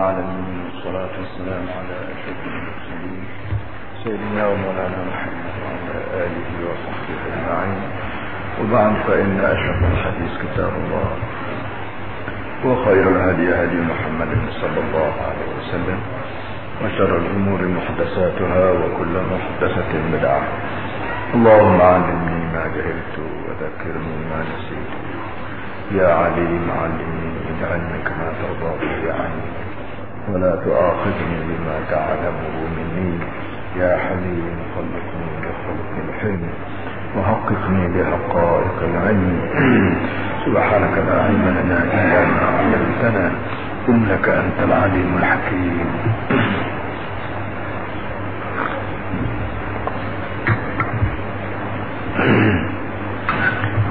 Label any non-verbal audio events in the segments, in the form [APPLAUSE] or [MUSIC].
العالمين والصلاة والسلام على أشرف المرسلين سيدنا ومولانا محمد وعلى آله وصحبه أجمعين. وبعد فإن أشرف الحديث كتاب الله وخير الهدي هدي محمد صلى الله عليه وسلم وشر الأمور محدثاتها وكل محدثة بدعة. اللهم علمني ما جهلت وذكرني ما نسيت. يا عليم علمني اجعلني كما ترضى به عني. ولا تؤاخذني بما تعلمه مني. يا حليم خلقني بخلق الحلم. وحققني بحقائق العلم. [CLEARS THROAT] سبحانك لا علم لنا إلا ما علمتنا. إنك أنت العليم الحكيم.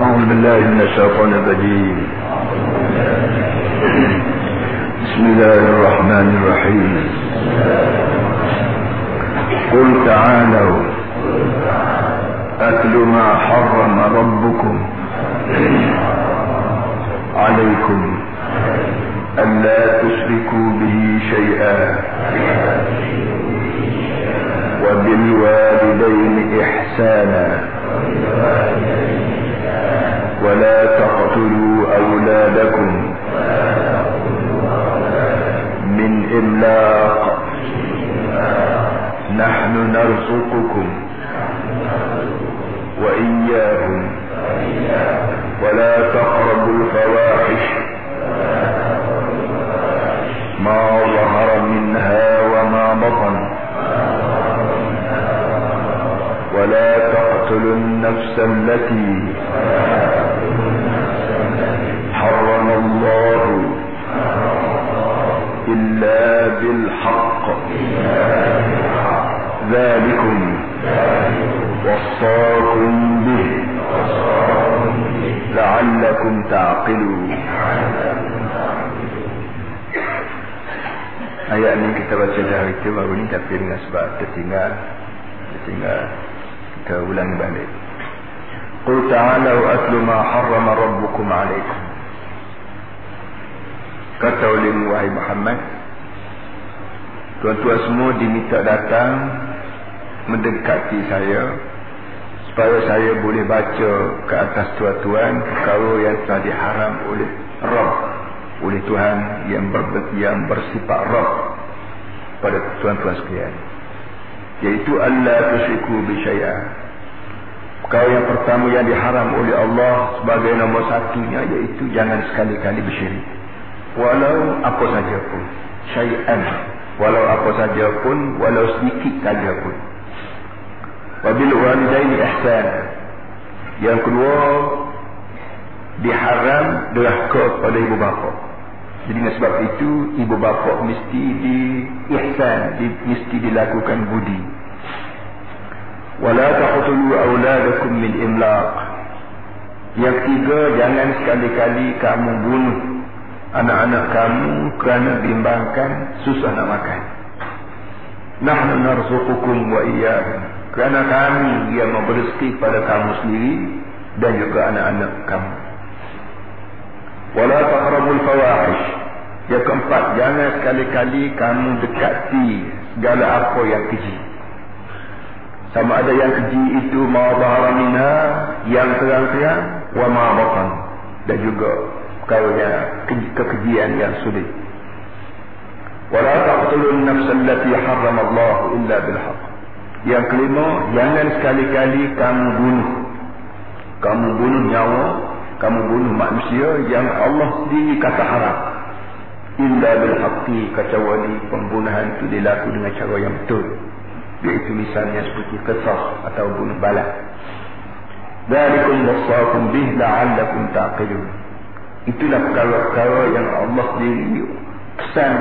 أعوذ بالله من الشيطان الرجيم. بسم الله الرحمن الرحيم. قل تعالوا. أتل ما حرم ربكم عليكم ألا تشركوا به شيئا وبالوالدين إحسانا. ولا تقتلوا أولادكم من إملاق نحن نرزقكم وإياهم. ولا تقربوا الفواحش. ما ظهر منها وما بطن. ولا تقتلوا النفس التي حرم الله إلا بالحق ذلكم وصاكم به لعلكم تعقلون Ayat ini kita baca dari itu baru ni tapi dengan sebab tertinggal tertinggal kita ulangi balik Qul ta'alau atlu ma harrama rabbukum alaikum Kata oleh wahai Muhammad Tuan-tuan semua diminta datang Mendekati saya Supaya saya boleh baca ke atas tuan-tuan Perkara yang telah diharam oleh Rabb Oleh Tuhan yang, ber, yang bersifat Rabb Pada tuan-tuan sekalian. Iaitu Allah tusyriku bisyai'ah Perkara yang pertama yang diharam oleh Allah Sebagai nombor satunya Iaitu jangan sekali-kali bersyirik Walau apa saja pun. Syai'an. Walau apa saja pun Walau sedikit saja pun. Wabil walidaini ihsan. Yang kedua Diharam Deraka pada ibu bapa. Jadi sebab itu Ibu bapa mesti di ihsan di, Mesti dilakukan budi. Wala taqtulu awladakum min imlaq. Yang ketiga Jangan sekali-kali kamu bunuh Anak-anak kamu Kerana bimbangkan Susah nak makan. Nahnu narzuqukum wa iyahum Kerana kami yang memberi kepada kamu sendiri Dan juga anak-anak kamu. Wala taqrabul fawahish. Yang keempat Jangan sekali-kali kamu dekati Segala apa yang keji. Sama ada yang keji itu Ma'abahara minha Yang terang-terang Wa ma'abatan Dan juga Perkara kekejian yang sulit. Wala taqtulun nafsa allati harram Allah illa bilhaq. Yang kelima Jangan sekali-kali kamu bunuh. Kamu bunuh nyawa Kamu bunuh manusia Yang Allah sendiri kata haram. Illa bilhaqi Kecuali pembunuhan itu dilaku dengan cara yang betul. Iaitu misalnya seperti kesah Atau bunuh balas. Dalikum wasakum bih la'allakum ta'qilun Itulah perkara-perkara yang Allah sendiri pesan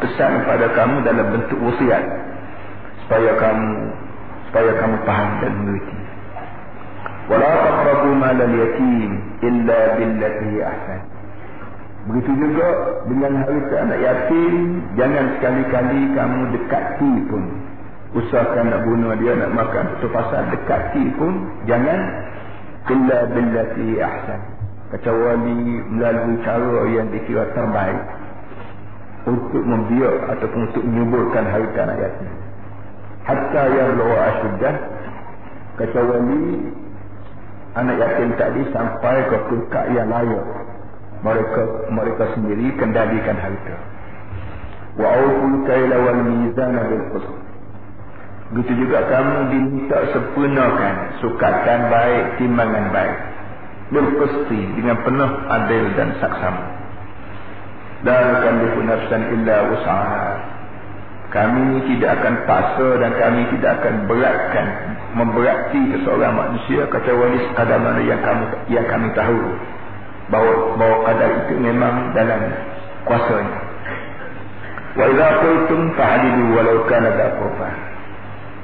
pesan pada kamu dalam bentuk wasiat supaya kamu supaya kamu faham dan mengerti. Wala taqrabu malal yatim illa billati ahsan. Begitu juga dengan harta anak yatim, jangan sekali-kali kamu dekati pun. Usahakan nak bunuh dia, nak makan itu pasal dekati pun, jangan illa billati ahsan. Kecuali melalui cara yang dikira terbaik. untuk membiak ataupun untuk menyuburkan harta yatim hatta yang lawa asyiddah kecuali anak yatim tadi sampai ke puncak yang layak mereka mereka sendiri kendalikan harta wa awful kaila wal mizana bil qist Begitu juga kamu diminta sempurnakan sukatan baik, timbangan baik. Berpesti dengan penuh adil dan saksama. Dan akan nafsan illa usaha. Kami tidak akan paksa dan kami tidak akan beratkan memberati seseorang manusia kecuali sekadar mana yang kamu yang kami tahu bahawa bahawa kadar itu memang dalam kuasanya. Wa idza qultum fa'dilu walau kana dha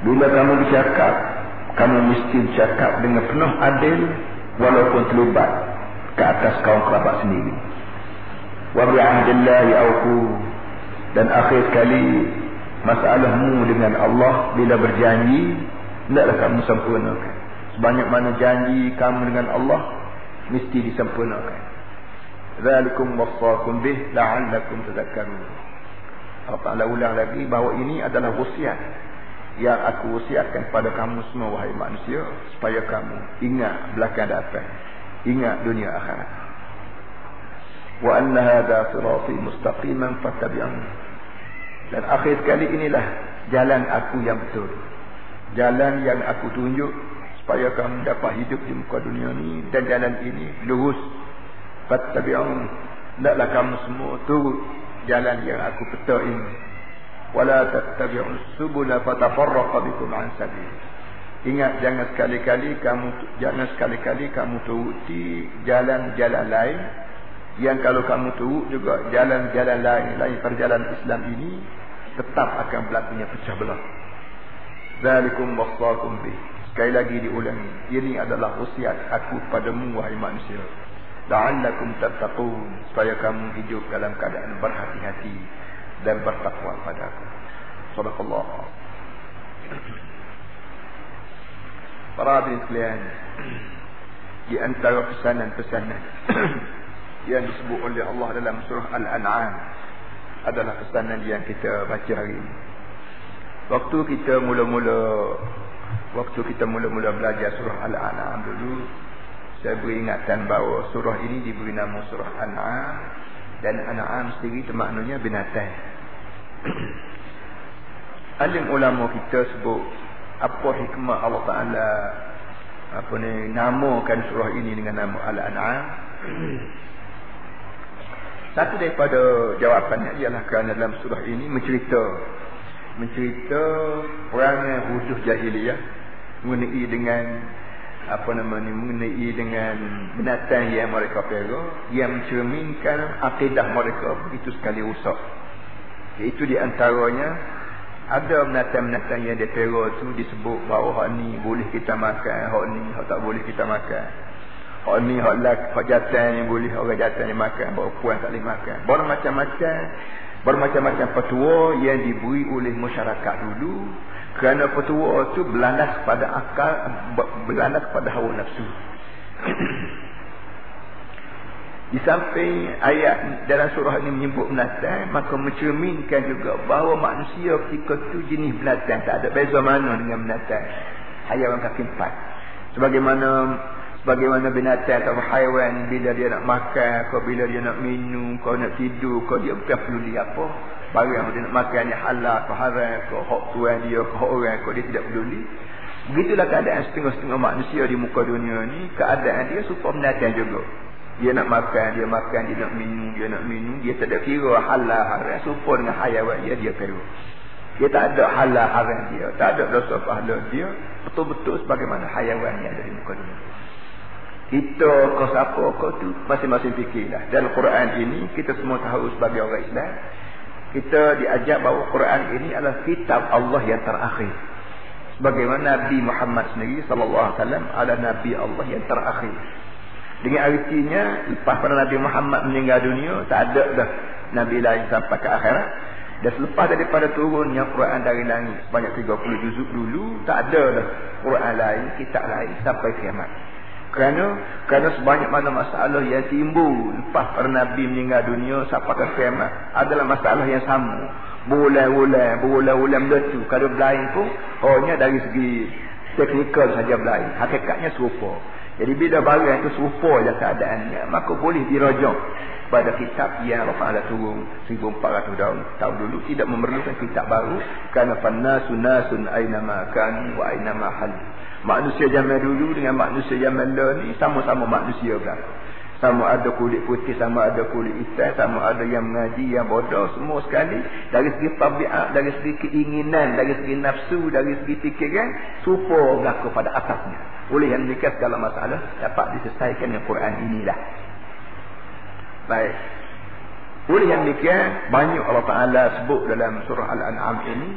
bila kamu bercakap, kamu mesti bercakap dengan penuh adil walaupun terlibat ke atas kaum kerabat sendiri. Wa bi'ahdillahi awfu dan akhir sekali masalahmu dengan Allah bila berjanji hendaklah kamu sempurnakan. Sebanyak mana janji kamu dengan Allah mesti disempurnakan. Zalikum wassakum bih la'allakum tadhakkarun. Allah Ta'ala ulang lagi bahawa ini adalah wasiat yang aku wasiatkan kepada kamu semua wahai manusia supaya kamu ingat belakang datang ingat dunia akhirat. Wa anna hadha sirati mustaqiman fattabi'un dan akhir sekali inilah jalan aku yang betul. Jalan yang aku tunjuk supaya kamu dapat hidup di muka dunia ni dan jalan ini lurus. Fattabi'un hendaklah kamu semua turut jalan yang aku peta ini wala tattabi'us subula fatafarraqa bikum an sabil ingat jangan sekali-kali kamu jangan sekali-kali kamu turuti jalan-jalan lain. Yang kalau kamu turut juga jalan-jalan lain lain perjalanan Islam ini tetap akan berlakunya pecah belah. Zalikum wasaqum bi. Sekali lagi diulangi ini adalah wasiat aku padamu wahai manusia. La'allakum tattaqun. Supaya kamu hidup dalam keadaan berhati-hati dan bertakwa pada aku. Sadaqallah. Para hadirin sekalian, di antara pesanan-pesanan [COUGHS] yang disebut oleh Allah dalam surah Al-An'am adalah pesanan yang kita baca hari ini. Waktu kita mula-mula waktu kita mula-mula belajar surah Al-An'am dulu, saya beri ingatan bahawa surah ini diberi nama surah Al-An'am dan An'am sendiri itu maknanya binatang. [CLEARS THROAT] Alim ulama kita sebut apa hikmah Allah Taala apa ni namakan surah ini dengan nama Al-An'am. [CLEARS THROAT] Satu daripada jawapannya ialah kerana dalam surah ini mencerita mencerita perangai wujud jahiliyah mengenai dengan apa nama ni mengenai dengan binatang yang mereka pelak yang mencerminkan akidah mereka begitu sekali rusak itu di antaranya ada binatang-binatang yang dia pelak tu disebut bahawa hak ni boleh kita makan hak ni hak tak boleh kita makan. Hak ni hak lak hak jatan ni boleh orang jatan ni makan bahawa puan tak boleh makan. Bermacam-macam bermacam-macam petua yang diberi oleh masyarakat dulu kerana petua itu berlandas pada akal, berlandas pada hawa nafsu. [CLEARS THROAT] Di samping ayat dalam surah ini menyebut binatang, maka mencerminkan juga bahawa manusia ketika itu jenis binatang. Tak ada beza mana dengan binatang. Hayawan kaki empat. Sebagaimana sebagaimana binatang atau haiwan bila dia nak makan, kau bila dia nak minum, kau nak tidur, kau dia bukan perlu dia apa barang yang dia nak makan ni halal ke haram ke hak tuan dia ke hak orang ke dia tidak peduli. Begitulah keadaan setengah-setengah manusia di muka dunia ni keadaan dia super mendatang juga. Dia nak makan dia makan dia nak minum dia nak minum dia tak ada kira halal haram. Super dengan hayawan dia dia kira dia tak ada halal haram dia tak ada dosa pahala dia betul-betul sebagaimana hayawan yang ada di muka dunia. Kita ke siapa ke tu masing-masing fikirlah. Dalam Quran ini kita semua tahu sebagai orang Islam kita diajak bahawa Quran ini adalah kitab Allah yang terakhir. Bagaimana Nabi Muhammad sendiri sallallahu alaihi wasallam adalah nabi Allah yang terakhir. Dengan artinya lepas pada Nabi Muhammad meninggal dunia tak ada dah nabi lain sampai ke akhirat. Dan selepas daripada turunnya Quran dari langit sebanyak 30 juzuk dulu tak ada dah Quran lain, kitab lain sampai kiamat. Kerana kerana sebanyak mana masalah yang timbul lepas para nabi meninggal dunia sampai ke kiamat adalah masalah yang sama. Bulan-bulan, bulan-bulan tu kalau berlain pun hanya dari segi teknikal saja berlain. Hakikatnya serupa. Jadi bila barang itu serupa je keadaannya, maka boleh dirajak pada kitab yang Allah Ta'ala turun 1400 tahun, tahun dulu tidak memerlukan kitab baru kerana fannasu nasun aynama kan wa aynama hal manusia zaman dulu dengan manusia zaman lalu ni sama-sama manusia belakang sama ada kulit putih, sama ada kulit hitam, sama ada yang mengaji, yang bodoh, semua sekali. Dari segi tabiat, dari segi keinginan, dari segi nafsu, dari segi fikiran, supo berlaku pada atasnya. Oleh yang demikian segala masalah dapat diselesaikan dengan Quran inilah. Baik. Oleh yang demikian, banyak Allah Ta'ala sebut dalam surah Al-An'am ini,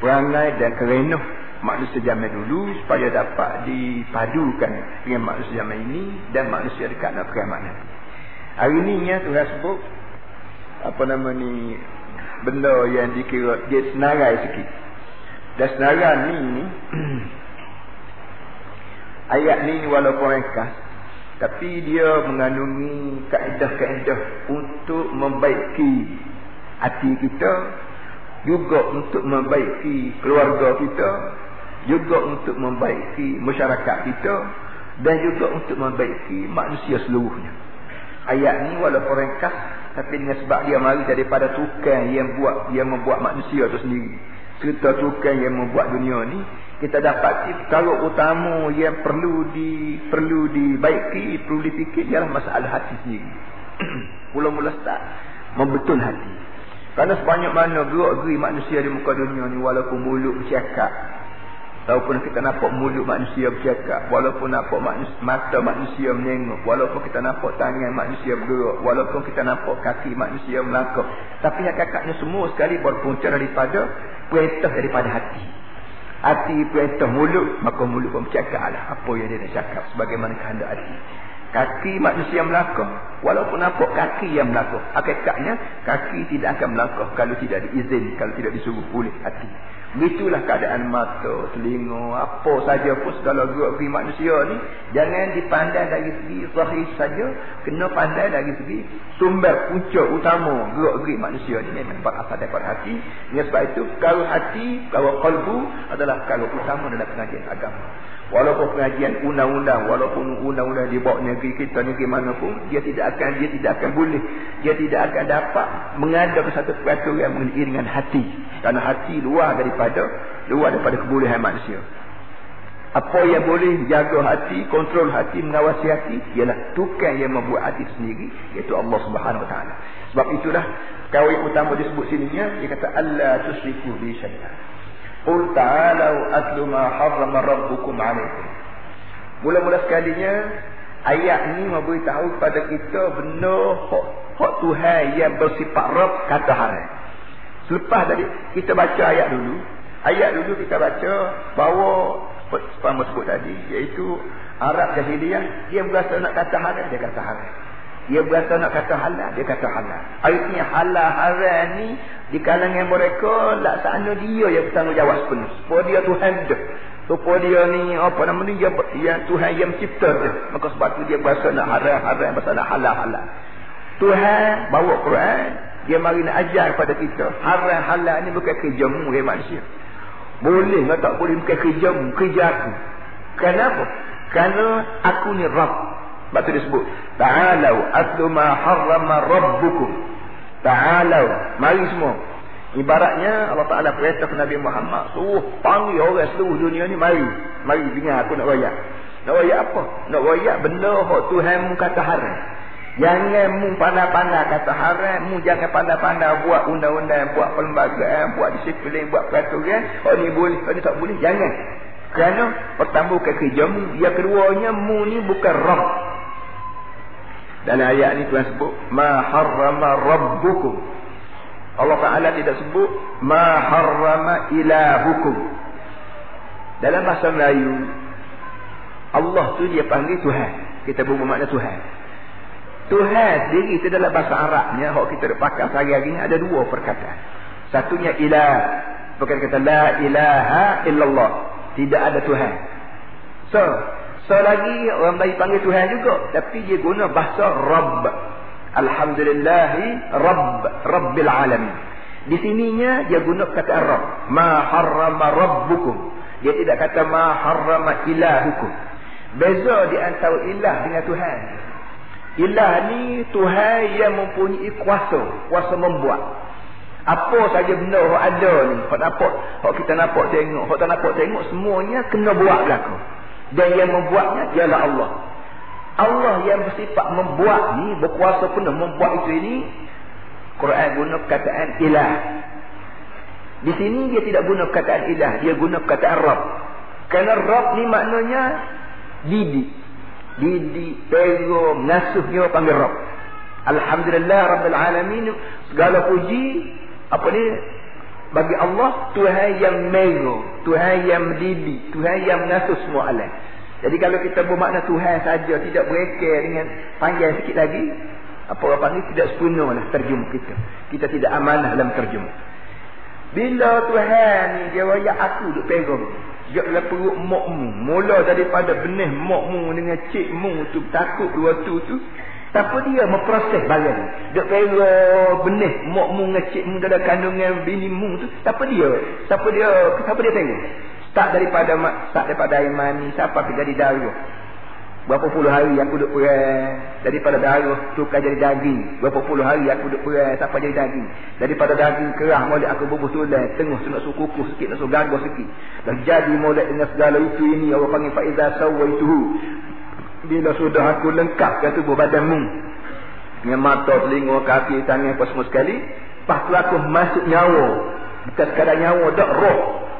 perangai dan kerenuh manusia zaman dulu supaya dapat dipadukan dengan manusia zaman ini dan manusia dekat nak kiamat nanti. Hari ini ya Tuhan sebut apa nama ni benda yang dikira dia senarai sikit. Dan senarai ni ni [CLEARS THROAT] ayat ni walaupun ringkas tapi dia mengandungi kaedah-kaedah untuk membaiki hati kita juga untuk membaiki keluarga kita juga untuk membaiki masyarakat kita dan juga untuk membaiki manusia seluruhnya. Ayat ni walaupun ringkas tapi dengan sebab dia mari daripada tukang yang buat yang membuat manusia itu sendiri. Cerita tukang yang membuat dunia ni kita dapat perkara utama yang perlu di perlu dibaiki, perlu dipikir ialah masalah hati sendiri. [CLEARS THROAT] Mula-mula start membetul hati. Karena sebanyak mana gerak-geri manusia di muka dunia ni walaupun mulut bercakap Walaupun kita nampak mulut manusia bercakap. Walaupun nampak manusia, mata manusia menengok. Walaupun kita nampak tangan manusia bergerak. Walaupun kita nampak kaki manusia melangkah. Tapi hakikatnya semua sekali berpunca daripada perintah daripada hati. Hati perintah mulut. Maka mulut pun bercakap lah. Apa yang dia nak cakap. Sebagaimana kehendak hati. Kaki manusia melangkah. Walaupun nampak kaki yang melangkah. Hakikatnya kaki tidak akan melangkah. Kalau tidak diizin. Kalau tidak disuruh oleh hati. Begitulah keadaan mata, telinga, apa saja pun segala gerak manusia ni. Jangan dipandai dari segi zahir saja. Kena pandai dari segi sumber punca utama gerak manusia ni. Memang berasal daripada hati. Sebab itu, kalau hati, kalau kalbu adalah kalau utama dalam pengajian agama. Walaupun pengajian undang-undang, walaupun undang-undang dibawa negeri kita, negeri mana pun, dia tidak akan dia tidak akan boleh. Dia tidak akan dapat mengadakan satu peraturan mengenai dengan hati. Karena hati luar daripada luar daripada kebolehan manusia. Apa yang boleh jaga hati, kontrol hati, mengawasi hati, ialah tukang yang membuat hati sendiri, iaitu Allah Subhanahu Wa Taala. Sebab itulah kawin utama disebut sininya, dia kata Allah tusriku bi syaitan. Qul ta'alau atlu ma harrama rabbukum alaikum. Mula-mula sekalinya ayat ni memberitahu kepada kita benda hak, hak Tuhan yang bersifat Rabb kata haram. Selepas tadi kita baca ayat dulu. Ayat dulu kita baca bahawa seperti sebut tadi iaitu Arab jahiliyah dia berasa nak kata haram dia kata haram. Dia berasa nak kata halal, dia kata halal. Artinya halal haram ni di kalangan mereka laksana dia yang bertanggungjawab sepenuh. Sebab dia Tuhan dia. Supaya dia ni apa nama ni dia, yang Tuhan yang mencipta dia. Maka sebab tu dia berasa nak haram, haram berasa nak halal, halal. Tuhan bawa Quran, dia mari nak ajar kepada kita. Haram, halal ni bukan kerjamu ya manusia. Boleh atau tak boleh bukan kerjamu, kerja aku. Kenapa? Kerana aku ni Rabb. Sebab tu disebut. Ta'alau atlu ma harrama rabbukum. Ta'alau. Mari semua. Ibaratnya Allah Ta'ala perintah Nabi Muhammad. Suruh panggil orang seluruh dunia ni. Mari. Mari dengar aku nak rayak. Nak rayak apa? Nak rayak benda yang Tuhan mu kata haram. Jangan mu pandai-pandai kata haram. Mu jangan pandai-pandai buat undang-undang. Buat perlembagaan. Buat disiplin. Buat peraturan. Oh ni boleh. Oh ni tak boleh. Jangan. Kerana pertama bukan kerja mu. Yang keduanya mu ni bukan Rabb. Dan ayat ni Tuhan sebut ma harrama rabbukum. Allah Taala tidak sebut ma harrama ilahukum. Dalam bahasa Melayu Allah tu dia panggil Tuhan. Kita buat makna Tuhan. Tuhan sendiri itu dalam bahasa Arabnya hok kita pakai sehari-hari ada dua perkataan. Satunya ilah. Bukan kata la ilaha illallah. Tidak ada Tuhan. So, So lagi orang Melayu panggil Tuhan juga. Tapi dia guna bahasa Rabb. Alhamdulillahi Rabb. Rabbil Alamin. Di sininya dia guna kata Rabb. Ma harrama Rabbukum. Dia tidak kata ma harrama ilahukum. Beza di antara ilah dengan Tuhan. Ilah ni Tuhan yang mempunyai kuasa. Kuasa membuat. Apa saja benda yang ada ni. Hak nampak. Hak kita nampak tengok. Hak tak nampak tengok. Semuanya kena buat belakang. Dan yang membuatnya ialah Allah. Allah yang bersifat membuat ni. Berkuasa penuh membuat itu ini. Quran guna perkataan ilah. Di sini dia tidak guna perkataan ilah. Dia guna perkataan Rabb. Kerana Rabb ni maknanya didik. Didik, pego, mengasuhnya panggil Rabb. Alhamdulillah Rabbil Alamin. Segala puji. Apa ni? Bagi Allah, Tuhan yang mego. Tuhan yang mendidik. Tuhan yang mengasuh semua alam. Jadi kalau kita bermakna Tuhan saja tidak berekir dengan panjang sikit lagi. Apa orang panggil tidak sepenuh lah terjemah kita. Kita tidak amanah dalam terjemah. Bila Tuhan ni dia wayak aku duk pegang. Dia dalam perut mokmu. Mula daripada benih mokmu dengan cikmu tu takut dua tu tu. Tapi dia memproses barang. Dia kira benih mokmu dengan cikmu dalam kandungan binimu tu. Tapi dia. Siapa dia? Siapa dia tengok? Tak daripada tak daripada air mani. Siapa jadi darah. Berapa puluh hari aku duduk perang. Daripada darah tukar jadi daging. Berapa puluh hari aku duduk perang. Siapa jadi daging. Daripada daging kerah mulai aku bubuh tulang. Tengah nak suku kukuh sikit. Nak suku gagah sikit. Dan jadi mulai dengan segala itu ini. Orang panggil faizah sawwa itu. Bila sudah aku lengkapkan tubuh badanmu. Dengan mata, telinga, kaki, tangan apa semua sekali. Lepas tu aku masuk nyawa. Bukan sekadar nyawa. Tak roh.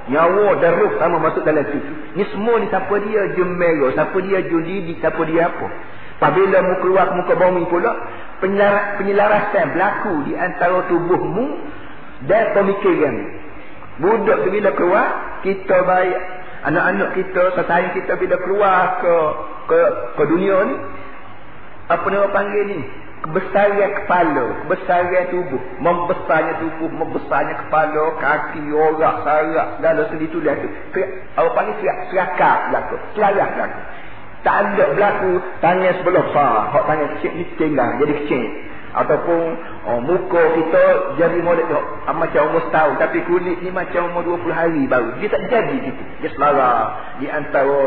Nyawa dan roh sama masuk dalam situ. Ni semua ni siapa dia jemero, siapa dia judidi, siapa dia apa. Apabila mu keluar muka bumi pula, penyelarasan berlaku di antara tubuhmu dan pemikiran. Budak tu bila keluar, kita baik anak-anak kita, sesayang kita bila keluar ke ke ke dunia ni, apa nama panggil ni? kebesaran kepala, kebesaran tubuh, membesarnya tubuh, membesarnya kepala, kaki, orak, sarak, segala sendi tu dia tu. Apa panggil siap serakah berlaku, selaras berlaku. Tak ada berlaku tangan sebelah besar, hak tangan kecil ni tinggal jadi kecil ataupun oh, muka kita jadi molek. Oh, macam umur setahun. Tapi kulit ni macam umur 20 hari baru. Dia tak jadi gitu. Dia selara di antara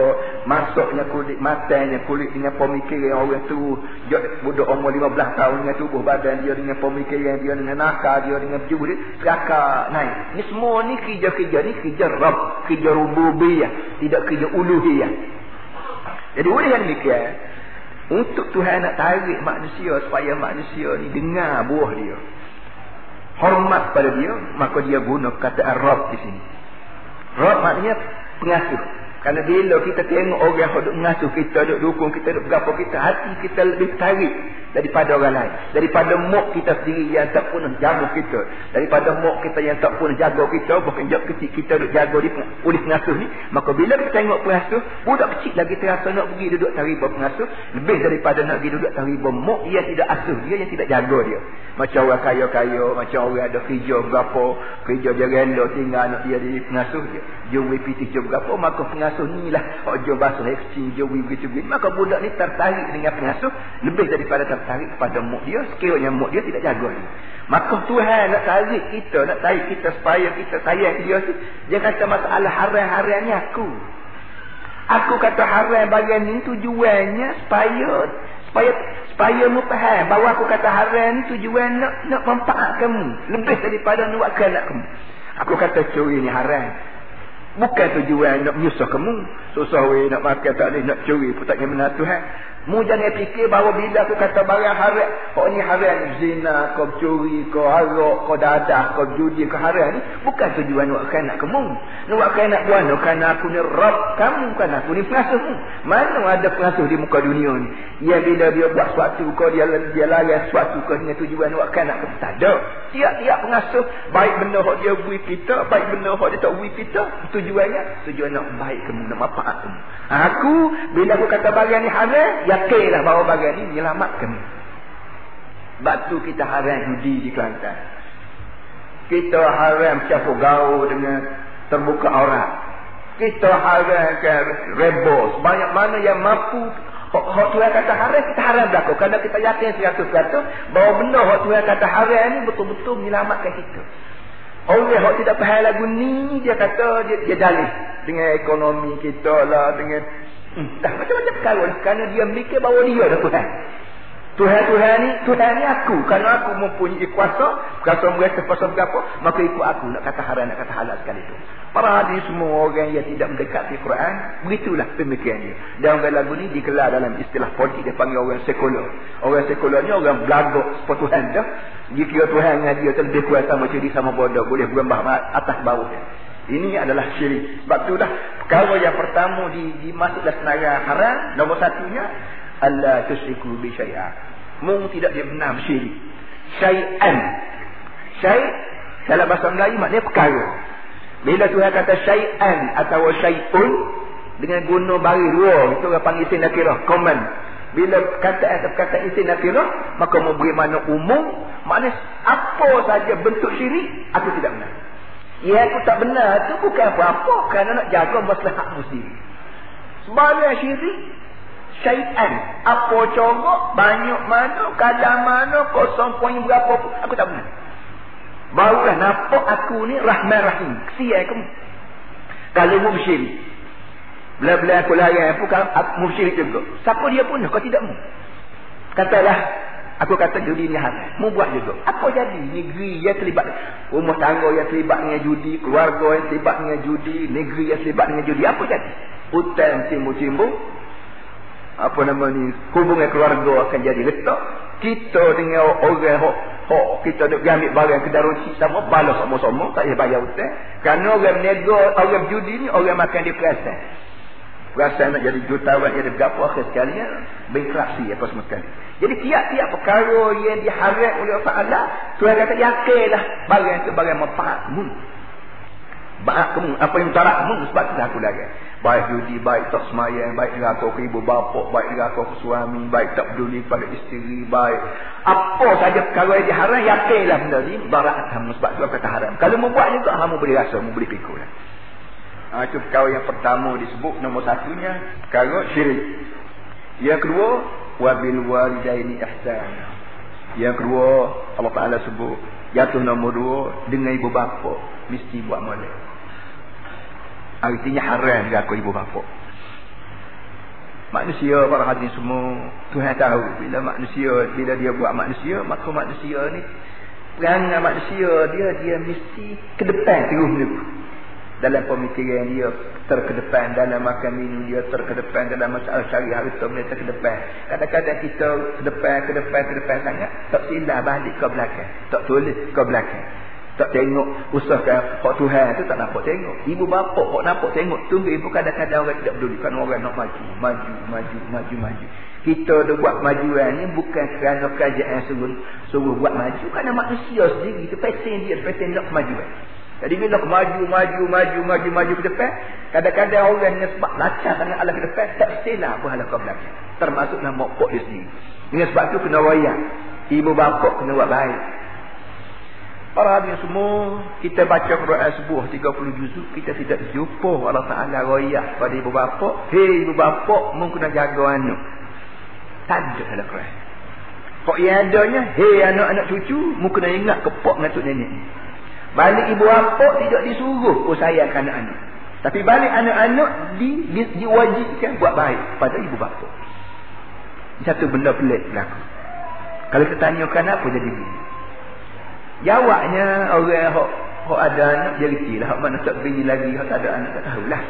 masuknya kulit matanya kulit dengan pemikiran orang tu dia budak umur 15 tahun dengan tubuh badan dia dengan pemikiran dia dengan nakal dia dengan jiwa dia serakah naik. Ni semua ni kerja-kerja ni kerja Rab kerja rububiyah tidak kerja uluhiyah. Jadi oleh yang demikian untuk Tuhan nak tarik manusia supaya manusia ni dengar buah dia. Hormat pada dia, maka dia guna kata Arab di sini. Rab maknanya pengasuh. Kerana bila kita tengok orang yang duduk mengasuh kita, duduk dukung kita, duduk berapa kita, hati kita lebih tarik daripada orang lain. Daripada mok kita sendiri yang tak pun jaga kita. Daripada mok kita yang tak pun jaga kita, bukan jauh kecil kita duduk jaga di oleh pengasuh ni. Maka bila kita tengok pengasuh, budak kecil lagi terasa nak pergi duduk tariba pengasuh. Lebih daripada nak pergi duduk tariba mok, ia tidak asuh dia, yang tidak jaga dia. Macam orang kaya-kaya, macam orang ada kerja berapa, kerja dia rela tinggal nak dia di pengasuh dia. Dia WPT kerja berapa, maka pengasuh ni lah ojo basuh eksin jowi begitu begitu maka budak ni tertarik dengan pengasuh lebih daripada tertarik kepada muk dia sekiranya muk dia tidak jaga dia maka Tuhan nak tarik kita nak tarik kita supaya kita sayang dia tu dia kata masalah haram-haramnya aku. Aku kata haram bagian ni tujuannya supaya supaya supaya mu faham bahawa aku kata haram ni tujuan nak nak manfaat kamu. Lebih daripada nak buat kamu. Aku kata curi ni haram. Bukan tujuan nak menyusah kamu. Susah weh nak makan tak boleh nak curi pun tak kena Tuhan. Mu jangan fikir bahawa bila aku kata barang haram, kau ni haram zina, kau curi, kau harok, kau dadah, kau judi, kau haram ni. Bukan tujuan nak kan nak kamu. Nak kan nak buat, nak aku ni rab kamu, kan aku ni pengasuhmu. Mana ada pengasuh di muka dunia ni? Ya bila dia buat sesuatu, kau dia dia layan sesuatu kau dengan tujuan nak kan nak kamu. Tak ada. Tiap-tiap pengasuh, baik benda yang dia bui kita, baik benda yang dia tak bui kita. Tujuannya, tujuan nak baik kamu, nak manfaat kamu. Aku, bila aku kata barang ni haram, yakinlah bahawa bagian ini menyelamatkan. Batu kita haram judi di Kelantan. Kita haram campur gaul dengan terbuka aurat. Kita haramkan rebos. Banyak mana yang mampu Hak, hak Tuhan kata haram, kita haram berlaku. Kerana kita yakin seratus kata, bahawa benda hak Tuhan kata haram ni betul-betul menyelamatkan kita. Orang yang tidak faham lagu ni, dia kata dia, dia dalih. Dengan ekonomi kita lah, dengan... Hmm, dah macam-macam perkara. Kerana dia mikir bahawa dia dah Tuhan. Tuhan-Tuhan ni, Tuhan ni aku. Kalau aku mempunyai kuasa, kuasa mereka kuasa berapa, maka ikut aku. Nak kata haram, nak kata halal sekali tu. Para hadis semua orang yang tidak mendekati Quran, begitulah pemikiran dia. Dan orang lagu ni dikelar dalam istilah politik, dia panggil orang sekular. Orang sekular ni orang belagak sepuluh Tuhan dah. Dia kira Tuhan dengan dia tu lebih kuasa macam dia sama bodoh. Boleh berambah atas bawah dia. Ini adalah syirik. Sebab tu dah perkara yang pertama di, dimasuklah senarai haram. Nombor satunya, Allah tusyriku bi syai'ah. Mung tidak dia benar syirik. Syai'an. Syai' dalam bahasa Melayu maknanya perkara. Bila Tuhan kata syai'an atau syai'un dengan guna bari dua, itu orang panggil isim nakirah, common. Bila kata atau kata isim nakirah, maka memberi makna umum, maknanya apa saja bentuk syirik, aku tidak benar. Ya aku tak benar itu bukan apa-apa kerana nak jaga maslahat muslim. Sebagai syirik syaitan. Apa corok, banyak mana, kadang mana, kosong poin berapa pun. Aku tak benar. Barulah nampak aku ni rahman rahim. Kesian aku. Kalau mubsyir. Bila-bila aku layan pun mubsyir juga. Siapa dia pun kau tidak mu. Katalah. Aku kata judi ni haram. Mu buat juga. Apa jadi? Negeri yang terlibat. Rumah tangga yang terlibat dengan judi. Keluarga yang terlibat dengan judi. Negeri yang terlibat dengan judi. Apa jadi? Hutang timbul-timbul apa nama ni hubungan keluarga akan jadi letak kita dengan orang hok hok kita duk ambil barang kedai ruci sama balas sama-sama tak payah bayar hutang kerana orang nego orang judi ni orang makan di perasan nak jadi jutawan jadi berapa akhir sekali ya bengkrasi apa semua sekali jadi tiap-tiap perkara yang diharap oleh Allah Ta'ala Tuhan kata yakinlah barang itu barang manfaatmu Baik kamu, apa yang tarak kamu sebab tu aku lagi. Baik judi, baik tak semayang, baik neraka ke ibu bapa, baik neraka ke suami, baik tak peduli pada isteri, baik. Apa saja perkara yang diharam, yakinlah benda ni, barak kamu sebab tu aku kata haram. Kalau mau buat juga, kamu boleh rasa, kamu boleh pikul. Lah. Ha, itu perkara yang pertama disebut, nombor satunya, perkara syirik. Yang kedua, wabil walidaini ihsan. Yang kedua, Allah Ta'ala sebut, jatuh nombor dua, dengan ibu bapa, mesti buat molek. Artinya haram dia aku ibu bapa. Manusia para hadirin semua Tuhan tahu bila manusia bila dia buat manusia maka manusia ni perangai manusia dia dia mesti ke depan terus ni. Dalam pemikiran dia terkedepan dalam makan minum dia terkedepan dalam masalah cari harta dia terkedepan. Kadang-kadang kita ke depan ke depan ke depan sangat tak silap balik ke belakang. Tak tulis ke belakang. Tak tengok usahakan hak Tuhan tu tak nampak tengok. Ibu bapa hak nampak tengok. Tunggu ibu kadang-kadang orang tidak peduli. Kan orang nak maju maju maju maju maju. Kita dah buat majuan ni bukan kerana kerajaan suruh suruh buat maju. Kerana manusia sendiri tu pesen dia pesen nak kemajuan jadi bila maju maju maju maju maju ke depan kadang-kadang orang yang sebab lacak dengan Allah ke depan tak sila apa hal kau belakang termasuklah mokok dia sendiri dengan sebab tu kena royak ibu bapa kena buat baik Para hadirin semua, kita baca Quran sebuah 30 juzuk, kita tidak jumpa Allah Ta'ala royak pada ibu bapa. Hei ibu bapa, mu kena jaga anak. Tak ada dalam Quran. Kok yang adanya, hei anak-anak cucu, mu kena ingat kepok dengan tuk nenek. Balik ibu bapa tidak disuruh oh sayangkan anak-anak. Tapi balik anak-anak di, di, diwajibkan buat baik pada ibu bapa. Satu benda pelik berlaku. Kalau kita tanyakan apa jadi begini. Jawabnya orang hok hok ada anak dia lah. Hok mana tak bini lagi, hok tak ada anak tak tahulah.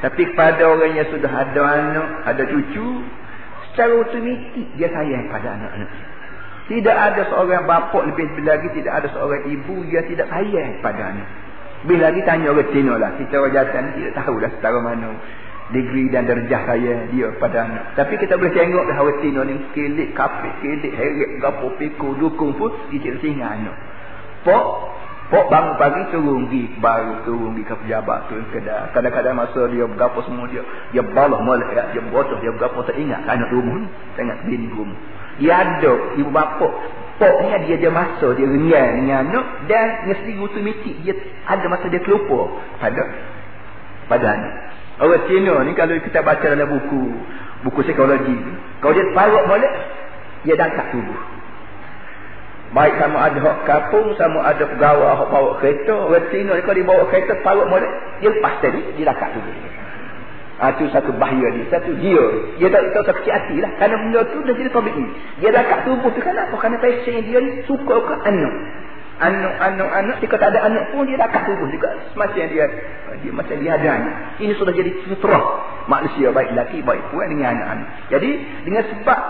Tapi kepada orang yang sudah ada anak, ada cucu, secara otomatik dia sayang pada anak-anak. Tidak ada seorang bapa lebih lagi tidak ada seorang ibu yang tidak sayang pada anak. Bila lagi tanya orang Tino lah. Kita orang tidak tahulah setara mana degree dan derajah saya dia pada anak. Tapi kita boleh tengok dah orang Tino ni kelik, kapit, kelik, heret, gapo, pikul, dukung pun dia singa anak. Pok Pok bangun pagi turun pergi baru turun pergi ke pejabat tu. Kadang-kadang masa dia berapa semua dia dia balah ya, dia botol dia berapa tak ingat anak rumah ni. Tengok bini rumah. Dia ada ibu bapa. Pok ni dia dia masa dia renyang dengan anak dan mesti otomatik dia ada masa dia terlupa pada pada anak. Orang Cina ni kalau kita baca dalam buku buku psikologi kalau dia parut boleh dia dangkat tubuh. Baik sama ada hak kapung, sama ada pegawai hak bawa kereta, orang Cina kalau dia bawa kereta parut boleh, dia lepas tadi, dia dangkat tubuh. Ha, itu satu bahaya dia. Satu dia. Dia tak tahu tak kecil hati lah. Kerana benda tu dah jadi topik ni. Dia dah kat tubuh tu kan apa? Kerana passion dia ni suka ke anak. Anak, anak, anak. Jika tak ada anak pun dia dah kat tubuh juga. Semacam dia. Dia macam dia ada anak. Ini sudah jadi fitrah. Manusia baik lelaki, baik puan dengan anak-anak. Jadi dengan sebab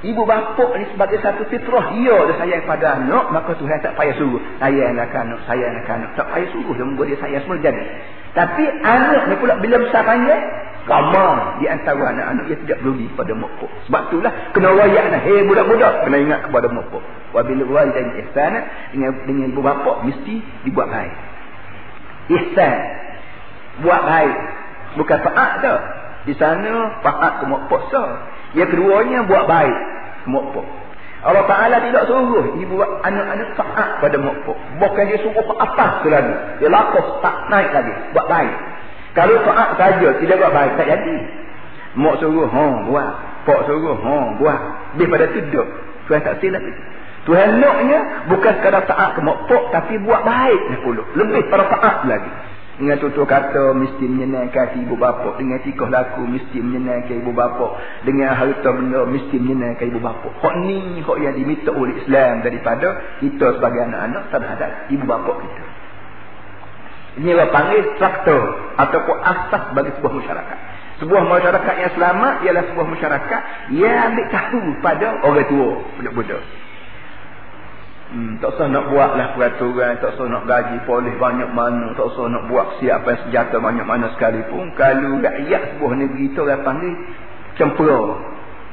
Ibu bapa ni sebagai satu fitrah dia dah sayang pada anak maka Tuhan tak payah suruh sayanglah anak sayanglah anak tak payah suruh dia membuat dia sayang semua jadi tapi anak ni pula bila besar panjang ramai di antara anak-anak dia tidak berudi pada mokok sebab itulah kena rayak nah hei budak-budak kena ingat kepada mokok wabil walidain ihsan dengan dengan ibu bapa mesti dibuat baik. Ihsan. Buat baik. Bukan faat dah di sana faat ke mokok sah. Yang keduanya buat baik mokpok. Allah Ta'ala tidak suruh ibu anak-anak taat pada mokpok. Bukan dia suruh ke atas lagi. Dia lakuh tak naik lagi. Buat baik. Kalau taat saja tidak buat baik tak jadi. Mok suruh ha buat. Pok suruh ha buat. Daripada tidur. Tuhan tak silap itu. Tuhan naknya bukan sekadar taat ke mokpok tapi buat baik. Lebih pada taat lagi. Dengan tutur kata mesti menyenangkan ibu bapa. Dengan tikah laku mesti menyenangkan ibu bapa. Dengan harta benda mesti menyenangkan ibu bapa. Hak ni hak yang diminta oleh Islam daripada kita sebagai anak-anak terhadap ibu bapa kita. Ini adalah panggil struktur ataupun asas bagi sebuah masyarakat. Sebuah masyarakat yang selamat ialah sebuah masyarakat yang ambil tahu pada orang tua. Budak-budak. Hmm, tak usah nak buatlah peraturan, tak usah nak gaji polis banyak mana, tak usah nak buat siapa senjata banyak mana sekalipun. Kalau rakyat sebuah negeri itu orang panggil cempera.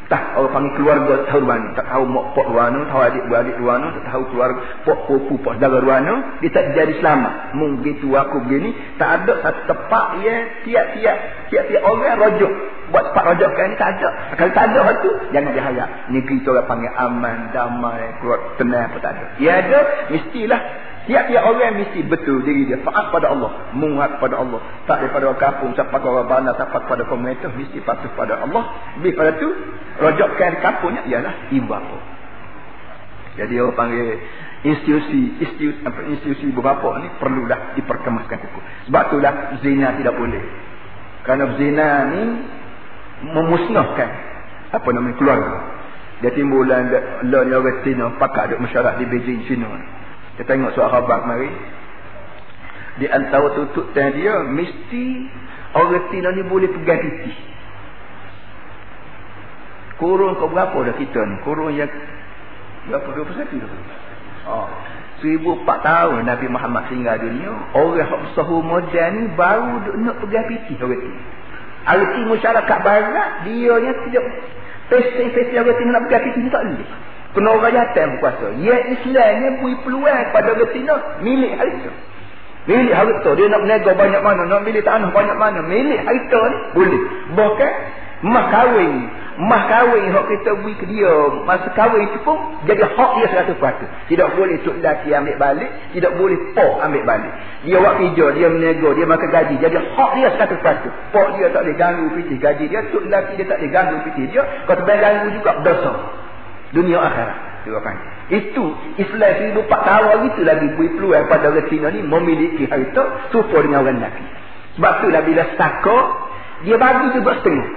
Tak orang panggil keluarga tahu mana, tak tahu mak pok mana, tahu adik beradik mana, tak tahu keluarga pok pupu pok saudara mana, dia tak jadi selamat. Mungkin aku begini, tak ada satu tempat yang tiap-tiap tiap-tiap orang rojok buat tempat rojokan ni tak ada. Kalau tak ada tu, jangan diharap. Negeri tu orang panggil aman, damai, kuat, tenang apa tak ada. Ya ada, mestilah Tiap-tiap orang mesti betul diri dia. Faat pada Allah. Muat pada Allah. Tak daripada orang kampung. Sampai ke orang bandar. Sampai kepada pemerintah. Mesti patuh pada Allah. Lebih pada tu. Rojokkan kampungnya. Ialah ibu. Jadi orang panggil. Institusi. Institusi, apa, institusi ibu bapa ni. Perlulah diperkemaskan itu. Sebab itulah zina tidak boleh. Kerana zina ni. Memusnahkan. Apa namanya keluarga. Dia timbulan. Lain orang Cina. Pakat ada masyarakat di Beijing Cina ni. Kita tengok surat khabar mari. Di antara tutup tanya dia, mesti orang Tina ni boleh pegang titi. Kurun kau berapa dah kita ni? Kurun yang berapa? 21 dah. Oh. Seribu empat tahun Nabi Muhammad tinggal dunia. Orang yang sahur modern ni baru nak pegang titi orang Tina. Arti masyarakat barat, dia yang tidak pesen-pesen orang Tina nak pegang titi ni tak boleh kena orang jatuh berkuasa. Ya Islam ni beri peluang pada orang Cina milik harta. Milik harta. Dia nak menego banyak mana. Nak milik tanah banyak mana. Milik harta ni boleh. Bahkan mah kahwin. Mah kahwin yang kita beri ke dia. Masa kahwin itu pun jadi hak dia seratus peratus. Tidak boleh tuk laki ambil balik. Tidak boleh pok ambil balik. Dia buat kerja. Dia menego. Dia makan gaji. Jadi hak dia seratus peratus. Pok dia tak boleh ganggu pitih gaji dia. Tuk laki dia tak boleh ganggu pitih dia. Kau terbaik ganggu juga berdosa dunia akhirat itu Islam seribu empat tahun itu lagi beri peluang pada orang Cina ni memiliki harta serupa dengan orang lelaki sebab itulah bila saka dia bagi juga setengah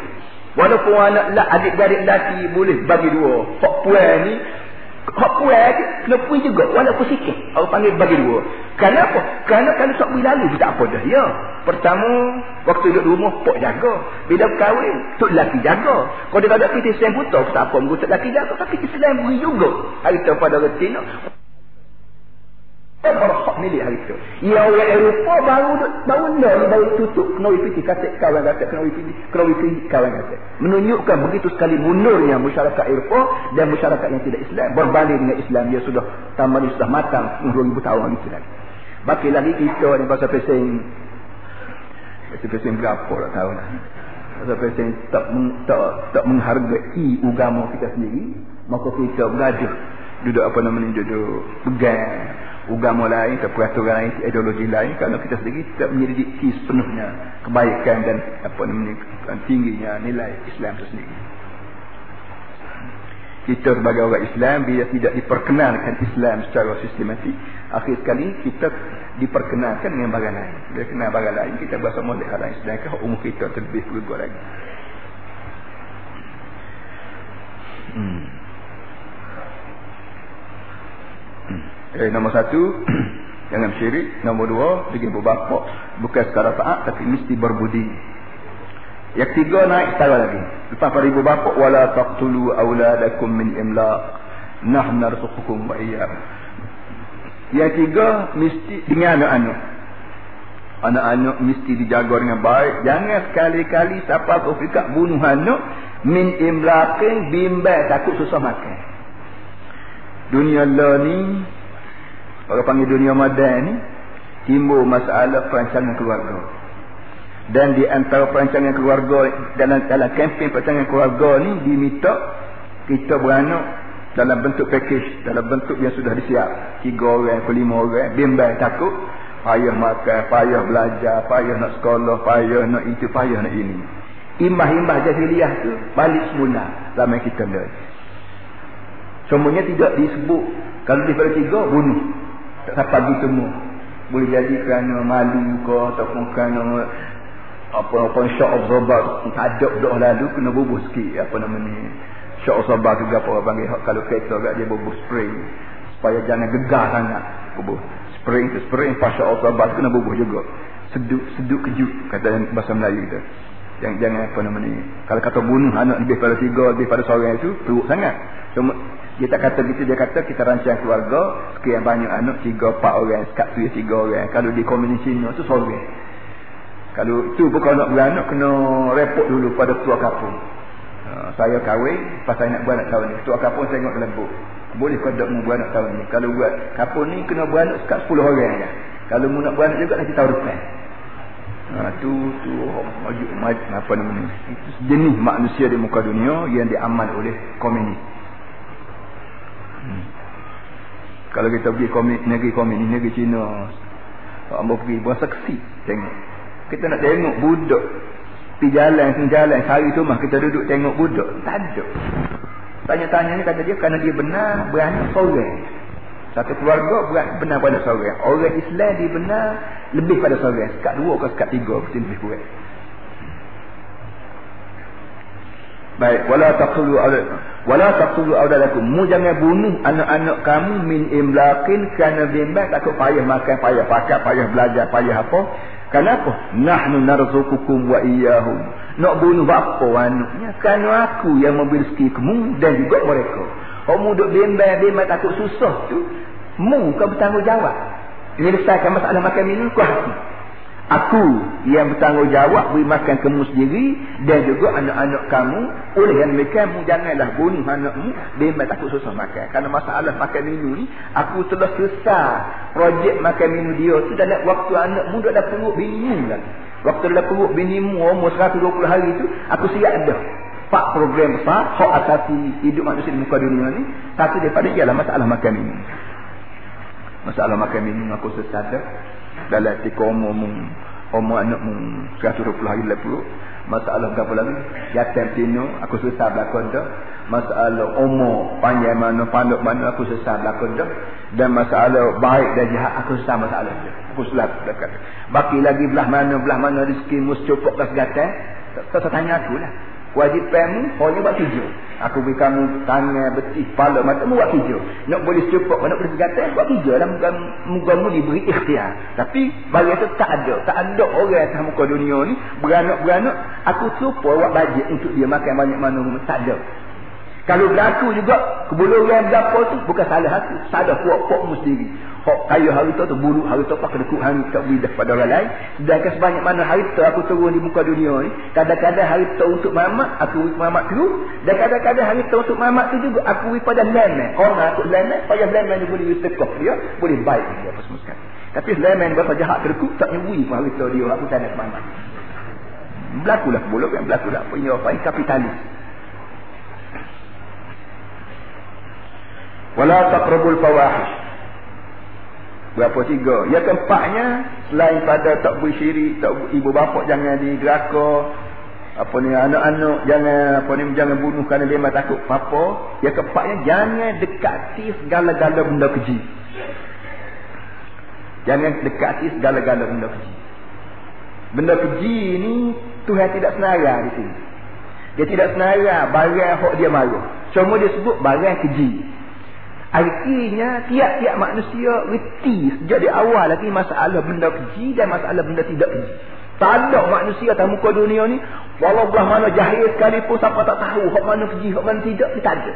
walaupun anak adik-adik lelaki boleh bagi dua. Hak puan ni hak puan kena pun juga walaupun sikit orang panggil bagi dua kenapa? kerana kalau tak boleh lalu tak apa dah ya Pertama, waktu duduk di rumah, pok jaga. Bila berkahwin, tu lelaki jaga. Kalau dia tak ada kita Islam buta, tak apa, tu lelaki jaga. Tapi Islam beri juga. Hari tu pada retina. Dia berhak milik hari tu. Ya orang Eropah baru baru ni baru tutup kena wifiti kata kawan kata kena wifiti kena wifiti kawan kata. Menunjukkan begitu sekali mundurnya masyarakat Eropah dan masyarakat yang tidak Islam berbanding dengan Islam dia sudah tamat sudah matang 2000 tahun itu lagi. Baki lagi kita ni bahasa pesing Pesen berapa tak tahu lah. Pasal pesen tak, tak, tak menghargai agama kita sendiri. Maka kita bergaduh. Duduk apa namanya duduk pegang. Agama lain atau peraturan lain ideologi lain kerana kita sendiri tidak menyelidiki sepenuhnya kebaikan dan apa namanya tingginya nilai Islam itu sendiri. Kita sebagai orang Islam bila tidak diperkenalkan Islam secara sistematik akhir sekali kita diperkenalkan dengan barang lain. Bila kenal barang lain kita molek hal lain. Sedangkan umur kita terlebih bergol lagi Eh, nombor satu [CLEARS THROAT] jangan syirik. Nombor dua bikin berbapa bukan sekadar taat tapi mesti berbudi. Yang tiga naik setara lagi. Lepas pada ibu bapa wala taqtulu auladakum min imlaq. Nahnu narzuqukum wa iyyahum yang tiga mesti dengan anak-anak. Anak-anak mesti dijaga dengan baik. Jangan sekali-kali siapa kau fikir bunuh anak min imlaqin bimbang takut susah makan. Dunia ni orang panggil dunia moden ni timbul masalah perancangan keluarga. Dan di antara perancangan keluarga dalam dalam kempen perancangan keluarga ni diminta kita beranak dalam bentuk package dalam bentuk yang sudah disiap. Tiga orang ke lima orang bimbang takut payah makan payah belajar payah nak sekolah payah nak itu payah nak ini. Imbah-imbah jahiliah tu balik semula zaman kita ni semuanya tidak disebut. Kalau daripada tiga bunuh tak sampai gitu semua. Boleh jadi kerana malu ke ataupun kerana apa-apa shock absorber tak ada dah lalu kena bubuh sikit apa nama ni. Shock absorber juga apa orang panggil kalau kereta kat dia bubuh spray supaya jangan gegar sangat bubuh spray tu. Spray pas shock absorber kena bubuh juga. Seduk seduk kejut kata bahasa Melayu tu yang jangan apa nama ni kalau kata bunuh anak lebih pada tiga lebih pada seorang itu teruk sangat cuma dia tak kata gitu dia kata kita rancang keluarga sekian banyak anak tiga empat orang sekat tu tiga orang kalau di komuniti Cina tu seorang kalau itu bukan nak beranak kena repot dulu pada ketua kapung. Ha, saya kahwin pasal nak beranak tahun ni. Ketua kapung saya tengok dalam buk. Boleh kau tak mau beranak tahun ni. Kalau buat kapung ni kena beranak sekat 10 orang ya. Kalau mau nak beranak juga nanti tahun depan. Ha, tu tu maju maju apa nama ni? Itu jenis manusia di muka dunia yang diamal oleh komunis. Hmm. Kalau kita pergi komunis negeri komunis negeri Cina, Ambo pergi buat saksi tengok kita nak tengok budak Pi jalan sini jalan Hari tu mah kita duduk tengok budak Tak ada Tanya-tanya ni kata dia Kerana dia benar Beranak seorang Satu keluarga benar pada seorang Orang Islam dia benar Lebih pada seorang Sekat dua ke sekat tiga Mesti lebih kurang Baik Wala taqtulu Wala taqtulu awdalakum Mu jangan bunuh anak-anak kamu Min imlakin Kerana bimbang Takut payah makan Payah pakai Payah belajar Payah apa Kenapa? Nahnu narzukukum wa iyyahum. Nak bunuh apa anaknya? Kerana aku yang memberi rezeki kamu dan juga mereka. Kamu duduk bimbang-bimbang takut susah tu. Mu kau bertanggungjawab. Ini besarkan masalah makan minum kau hati. Aku yang bertanggungjawab beri makan kamu sendiri dan juga anak-anak kamu. Oleh yang demikian mu janganlah bunuh anakmu bimbang takut susah makan. Karena masalah makan minum ni aku telah selesai projek makan minum dia tu dalam waktu anakmu dah dah perut binimu lagi. Waktu dah perut binimu umur 120 hari tu aku siap dah. Empat program besar hak asasi hidup manusia di muka dunia ni. Satu daripada ialah masalah makan minum. Masalah makan minum aku selesai dah dalam tika umur mu umur anak mu 120 hari lepas masalah berapa lagi yatim tino aku susah belakang dah masalah umur panjang mana panduk mana aku susah belakang dah dan masalah baik dan jahat aku susah masalah dah aku susah belakang baki lagi belah mana belah mana rezeki mus cukup ke segatan tak tanya aku lah Wajibanmu hanya buat tujuh. Aku beri kamu tangan, betih, kepala, mata mu buat tujuh. Nak boleh cukup, nak boleh segata, buat tujuh. Dalam muka-mu diberi ikhtiar. Tapi bagi itu tak ada. Tak ada orang atas muka dunia ni beranak-beranak. Aku cukup buat bajet untuk dia makan banyak mana. Tak ada. Kalau berlaku juga kebuluran berapa tu bukan salah aku. Salah puak-puakmu sendiri. Hak kaya harta tu buruk harta pak kena kuhan tak boleh dah pada orang lain. Sedangkan sebanyak mana harta aku turun di muka dunia ni, kadang-kadang harta untuk mamak aku beri mamak tu dan kadang-kadang harta untuk mamak tu juga aku beri pada lemen. Orang aku payah lemen dia boleh tekok dia, boleh baik dia apa semua sekali. Tapi lemen berapa jahat terkuk tak nyebui pun harta dia aku tak nak mamak. Berlakulah bolok yang berlakulah ini apa ini kapitalis. Wala taqrabul fawahish Berapa tiga? Yang keempatnya selain pada tak beri syirik, tak ibu bapa jangan digeraka. Apa ni anak-anak jangan apa ni jangan bunuh kerana dia takut apa. Yang keempatnya jangan dekati segala-gala benda keji. Jangan dekati segala-gala benda keji. Benda keji ni Tuhan tidak senara di sini. Dia tidak senara barang hok dia malu. Cuma dia sebut barang keji. Artinya tiap-tiap manusia reti sejak di awal lagi masalah benda keji dan masalah benda tidak keji. Tak ada manusia atas muka dunia ni walau belah mana jahil sekalipun siapa tak tahu hak mana keji, hak mana tidak, dia tak ada.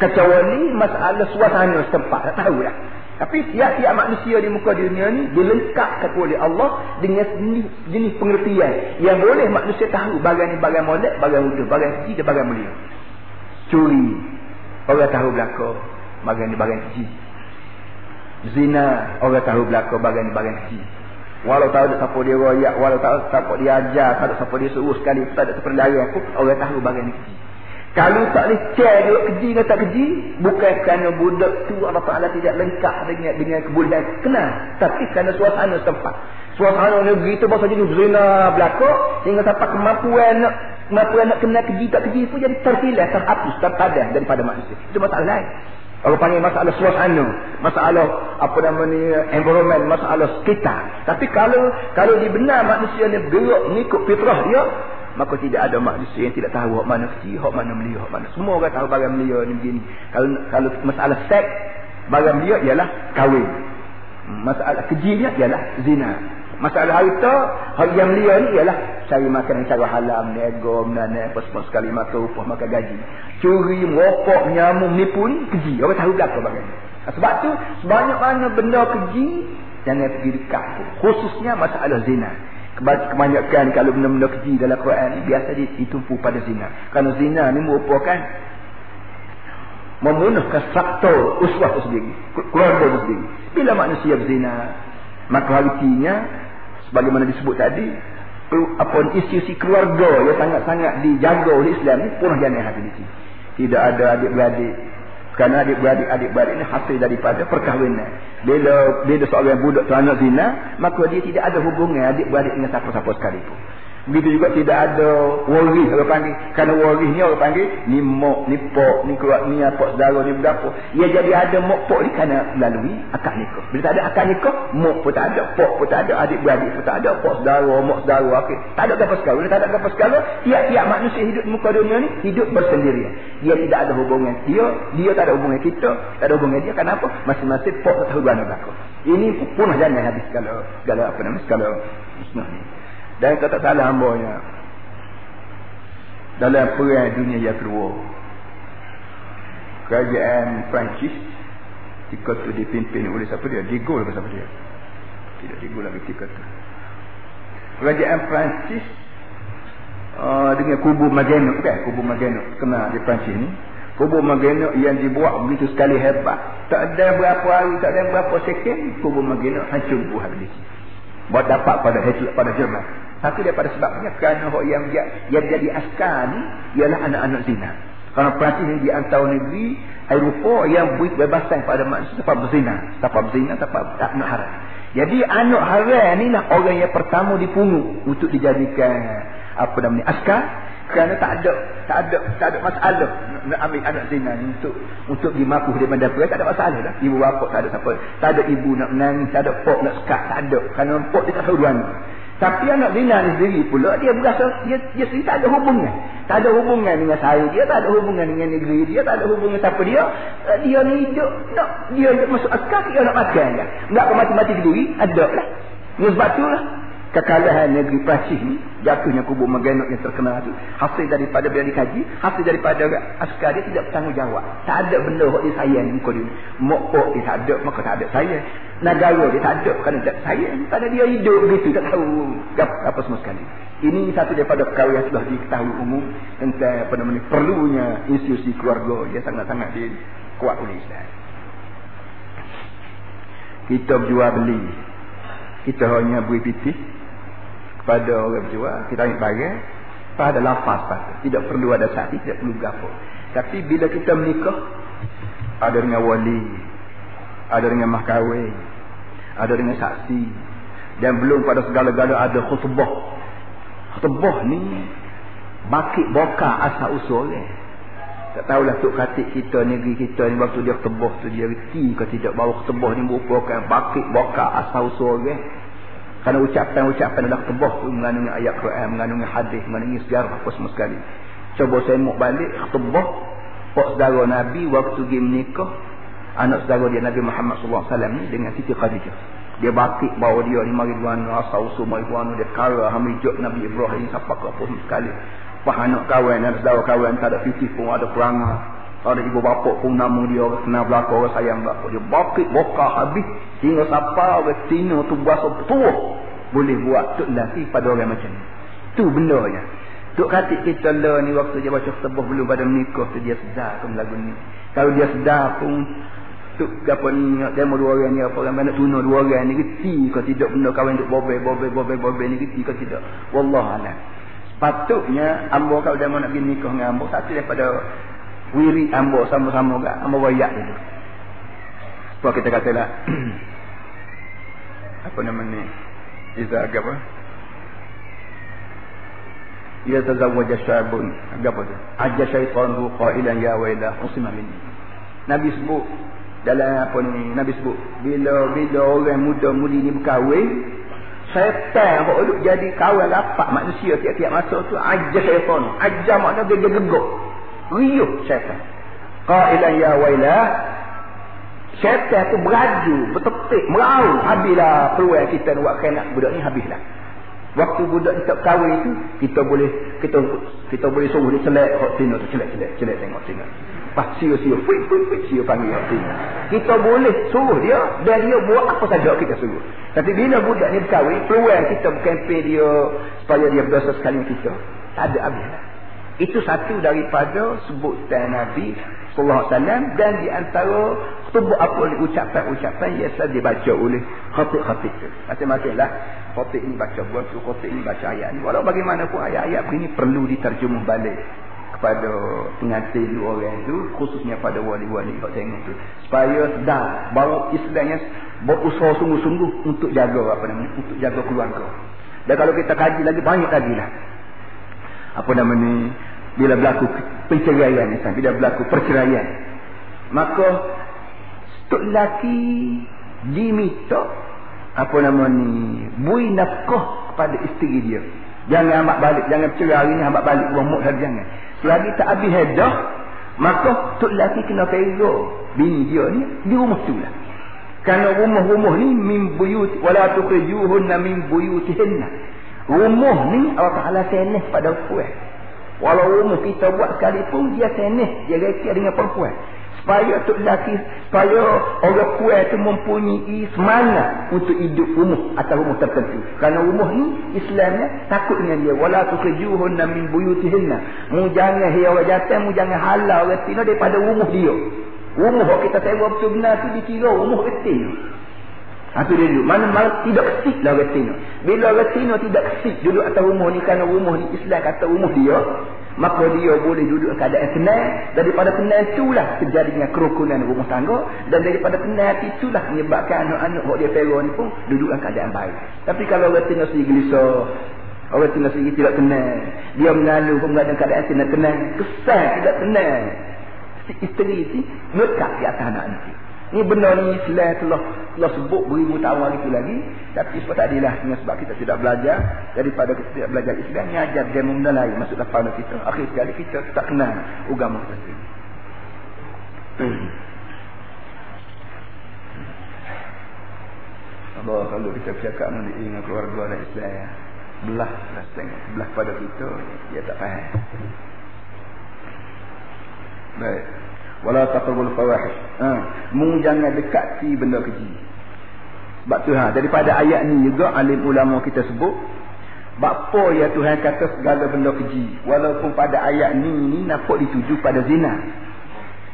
Kecuali masalah suasana setempat, tak tahu lah. Tapi tiap-tiap manusia di muka dunia ni dilengkapkan oleh Allah dengan jenis, jenis pengertian yang boleh manusia tahu bagian ni bagian molek, bagian udah, bagian keji dan bagian mulia. Curi, Orang tahu belaka bagian ni bagian keji. Zina orang tahu belaka bagian ni bagian keji. Walau tahu tak siapa dia royak, walau tahu siapa dia ajar, tak siapa dia suruh sekali, tak ada seperti lari aku, orang tahu bagian keji. Kalau tak boleh cek dia keji ke tak keji, bukan kerana budak tu Allah Ta'ala tidak lengkap dengan dengan kebolehan kena. Tapi kerana suasana tempat. Suasana negeri tu bahasa jadi zina belaka, sehingga sampai kemampuan nak Kenapa nak kena keji tak keji pun jadi terhilang, terhapus, terpadah daripada manusia. Itu masalah lain. Orang panggil masalah suasana, masalah apa nama ni environment, masalah sekitar. Tapi kalau kalau dibenar manusia ni bergerak mengikut fitrah dia, maka tidak ada manusia yang tidak tahu hak mana kecil, hak mana mulia, hak mana. Semua orang tahu barang mulia ni begini. Kalau kalau masalah seks, barang mulia ialah kahwin. Masalah kejinya ialah zina. Masalah harta, hari yang mulia ni ialah cari makan cara halam, nego, menanai, apa-apa sekali makan upah, makan gaji. Curi, merokok, nyamuk, nipu ni keji. Orang tahu belakang bagaimana. Sebab tu, sebanyak mana benda keji, jangan pergi dekat. Khususnya masalah zina. Kebanyakan kalau benda-benda keji dalam Quran ni, biasa ditumpu pada zina. Kerana zina ni merupakan memenuhkan faktor uswah itu sendiri. Keluarga itu sendiri. Bila manusia berzina, maka artinya sebagaimana disebut tadi apa institusi keluarga yang sangat-sangat dijaga oleh Islam ni punah jana hati sini. Tidak ada adik-beradik. Kerana adik-beradik adik-beradik ini hasil daripada perkahwinan. Bila bila seorang budak tu anak zina maka dia tidak ada hubungan adik-beradik dengan siapa-siapa sekalipun Begitu juga tidak ada waris orang panggil. Kerana waris ni orang panggil ni mok, ni pok, ni keluar, ni apa saudara, ni berapa. Ia jadi ada mok pok ni kerana melalui akad nikah. Bila tak ada akad nikah, mok pun tak ada, pok pun tak ada, adik-beradik pun tak ada, pok saudara, mok saudara. Okay. Tak ada apa sekali. Bila tak ada apa sekali, tiap-tiap manusia hidup di muka dunia ni hidup bersendirian. Dia tidak ada hubungan dia, dia tak ada hubungan kita, tak ada hubungan dia. Kenapa? Masing-masing pok tak tahu belakang. Ini punah jangan habis segala, segala apa nama, segala musnah ni. Dan kata salah hambanya Dalam perang dunia yang kedua Kerajaan Perancis Ketika tu dipimpin oleh siapa dia? Digol ke siapa dia? Tidak digol lagi ketika tu Kerajaan Perancis uh, Dengan kubu Magenuk kan? Kubu Magenuk Kena di Perancis ni Kubu Magenuk yang dibuat begitu sekali hebat Tak ada berapa hari Tak ada berapa second Kubu Magenuk hancur buah habis Buat dapat pada pada Jerman satu daripada sebabnya kerana orang yang, yang jadi askar ni ialah anak-anak zina. Kerana Perancis ni di antara negeri Eropah yang beri kebebasan pada manusia tanpa berzina. Tanpa berzina, tanpa anak haram. Jadi anak haram ni lah orang yang pertama dipungut untuk dijadikan apa namanya askar kerana tak ada tak ada tak ada masalah nak ambil anak zina ni untuk untuk dimakuh di bandar perang tak ada masalah dah ibu bapa tak ada siapa tak ada ibu nak menangis tak ada pok nak sekat tak ada kerana pok dia tak tahu dua tapi anak zina ni sendiri pula dia berasa dia, dia sendiri tak ada hubungan. Tak ada hubungan dengan saya. Dia tak ada hubungan dengan negeri dia. Tak ada hubungan siapa dia. Eh, dia ni hidup. Nak, dia masuk askar dia nak makan. Enggak ke mati-mati kedui. Ada lah. Sebab tu lah kekalahan negeri Perancis ni jatuhnya kubu Magenok yang terkenal tu. Hasil daripada bila dikaji hasil daripada askar dia tidak bertanggungjawab. Tak ada benda yang dia sayang muka dia. Mokok dia tak ada maka tak ada sayang negara dia tak ada kerana tak sayang pada dia hidup begitu tak tahu apa semua sekali. Ini satu daripada perkara yang sudah diketahui umum tentang apa namanya perlunya institusi keluarga. Yang sangat-sangat kuat oleh Islam. Kita berjual beli. Kita hanya beri pitih pada orang berjual kita ambil barang pada lafaz pada tidak perlu ada saksi tidak perlu gapo tapi bila kita menikah ada dengan wali ada dengan mah kahwin ada dengan saksi dan belum pada segala-gala ada khutbah khutbah ni bakit boka asal usul eh. tak tahulah tok katik kita negeri kita ni waktu dia khutbah tu dia reti ke tidak bahawa khutbah ni merupakan bakit boka asal usul eh. Kerana ucapan-ucapan adalah tu mengandungi ayat Quran mengandungi hadis mengandungi sejarah apa semua sekali. Cuba mau balik khutbah pak saudara Nabi waktu dia menikah anak saudara dia Nabi Muhammad SAW ni dengan Siti Khadijah. Dia batik bawa dia ni mari tuan asal usul mari tuan dia kara hamijuk Nabi Ibrahim siapa ke pun sekali. Pak anak kawan dan saudara kawan tak ada fikir pun ada perangai ada ibu bapa pun nama dia orang kenal belakang orang sayang belakang dia. Bakit boka habis hingga siapa orang Cina tu berasa betul boleh buat tu lelaki pada orang macam ni. Tu benda nya Tuk katik kita lah ni waktu dia baca sebuah belum pada menikah tu dia sedar pun lagu ni. Kalau dia sedar pun tu apa ni demo dua orang ni apa orang nak tuna dua orang ni reti kau tidak benda kawan duk bobe bobe bobe bobe ni reti kau tidak. Wallah alam patutnya ambo kau demo nak pergi nikah dengan ambo satu daripada wiri ambo sama-sama gak ambo wayak itu sebab kita katalah [CLEARS THROAT] apa nama ni Iza apa? Ya tazawwaja syabun apa tu? Ajja syaitan qailan ya wailah usima minni Nabi sebut dalam apa ni Nabi sebut bila bila orang muda mudi ni berkahwin syaitan duk jadi kawan lapak manusia tiap-tiap masa tu ajar syaitan. Ajar makna dia gegok riuh syaitan qailan ya wailah syaitan tu beraju bertepik merau habislah peluang kita nak buat kena budak ni habislah waktu budak ni tak kahwin tu kita boleh kita kita boleh suruh dia celak hot tu celak celak celak tengok tengok Pas siu-siu, fui fui fui siu panggil artinya. Kita boleh suruh dia dan dia buat apa saja kita suruh. Tapi bila budak ni berkahwin, peluang kita berkempen dia supaya dia berdosa sekali kita. Tak ada habis lah. Itu satu daripada sebutan Nabi sallallahu alaihi wasallam dan di antara tubuh apa ucapan-ucapan yang saya dibaca oleh khatib-khatib. Macam-macamlah khatib ini baca buat tu, khatib ini baca ayat ni. Walau bagaimanapun ayat-ayat ini perlu diterjemah balik pada pengantin dua orang itu khususnya pada wali-wali kau tengok tu supaya sedar bahawa Islamnya berusaha sungguh-sungguh untuk jaga apa namanya untuk jaga keluarga dan kalau kita kaji lagi banyak lagi lah apa namanya bila berlaku perceraian misalnya bila berlaku perceraian maka stok lelaki diminta apa nama ni bui nafkah kepada isteri dia jangan ambil balik jangan cerai hari ni ambil balik buang muk jangan Selagi tak habis hedah, maka tok lelaki kena pera bini dia ni di rumah tu lah. Kerana rumah-rumah ni min buyut wala tukhrijuhunna min buyutihinna. Rumah ni Allah Taala senih pada puan. Walau rumah kita buat sekalipun dia senih, dia reka dengan perempuan. Supaya tok lelaki supaya orang kuat itu mempunyai semangat untuk hidup rumah atau rumah tertentu. Kerana rumah ni Islamnya takut dengan dia. Wala tukhrijuhunna min buyutihinna. Mu jangan hiya orang jatuh mu jangan halau orang tina daripada rumah dia. Rumah kita sewa betul benar tu dikira rumah retin Ha tu dia duduk. Mana mana tidak kesik lah Tino. Bila Tino tidak kesik duduk atas rumah ni kerana rumah ni Islam kata rumah dia maka dia boleh duduk keadaan tenang daripada tenang itulah terjadinya kerukunan rumah tangga. Dan daripada tenang itulah menyebabkan anak-anak yang dia pera ni pun duduk keadaan baik. Tapi kalau tinggal sendiri gelisah orang tinggal sendiri tidak tenang dia mengalu pun dalam keadaan tenang tenang kesan tidak tenang. Si isteri si lekat di atas anak-anak ini benda ni Islam telah, telah sebut beribu tahun itu lagi. Tapi sebab tak dengan sebab kita tidak belajar. Daripada kita tidak belajar Islam, ni ajar dia benda lain masuklah pada kita. Akhir sekali kita tak kenal agama kita sendiri. Allah kalau kita cakap dengan keluarga dan Islam belah lah tengok belah pada kita dia tak faham baik wala taqrabul fawahish. Ha. Mu jangan dekati benda keji sebab tu ha daripada ayat ni juga alim ulama kita sebut apa ya Tuhan kata segala benda keji walaupun pada ayat ni ni nampak dituju pada zina.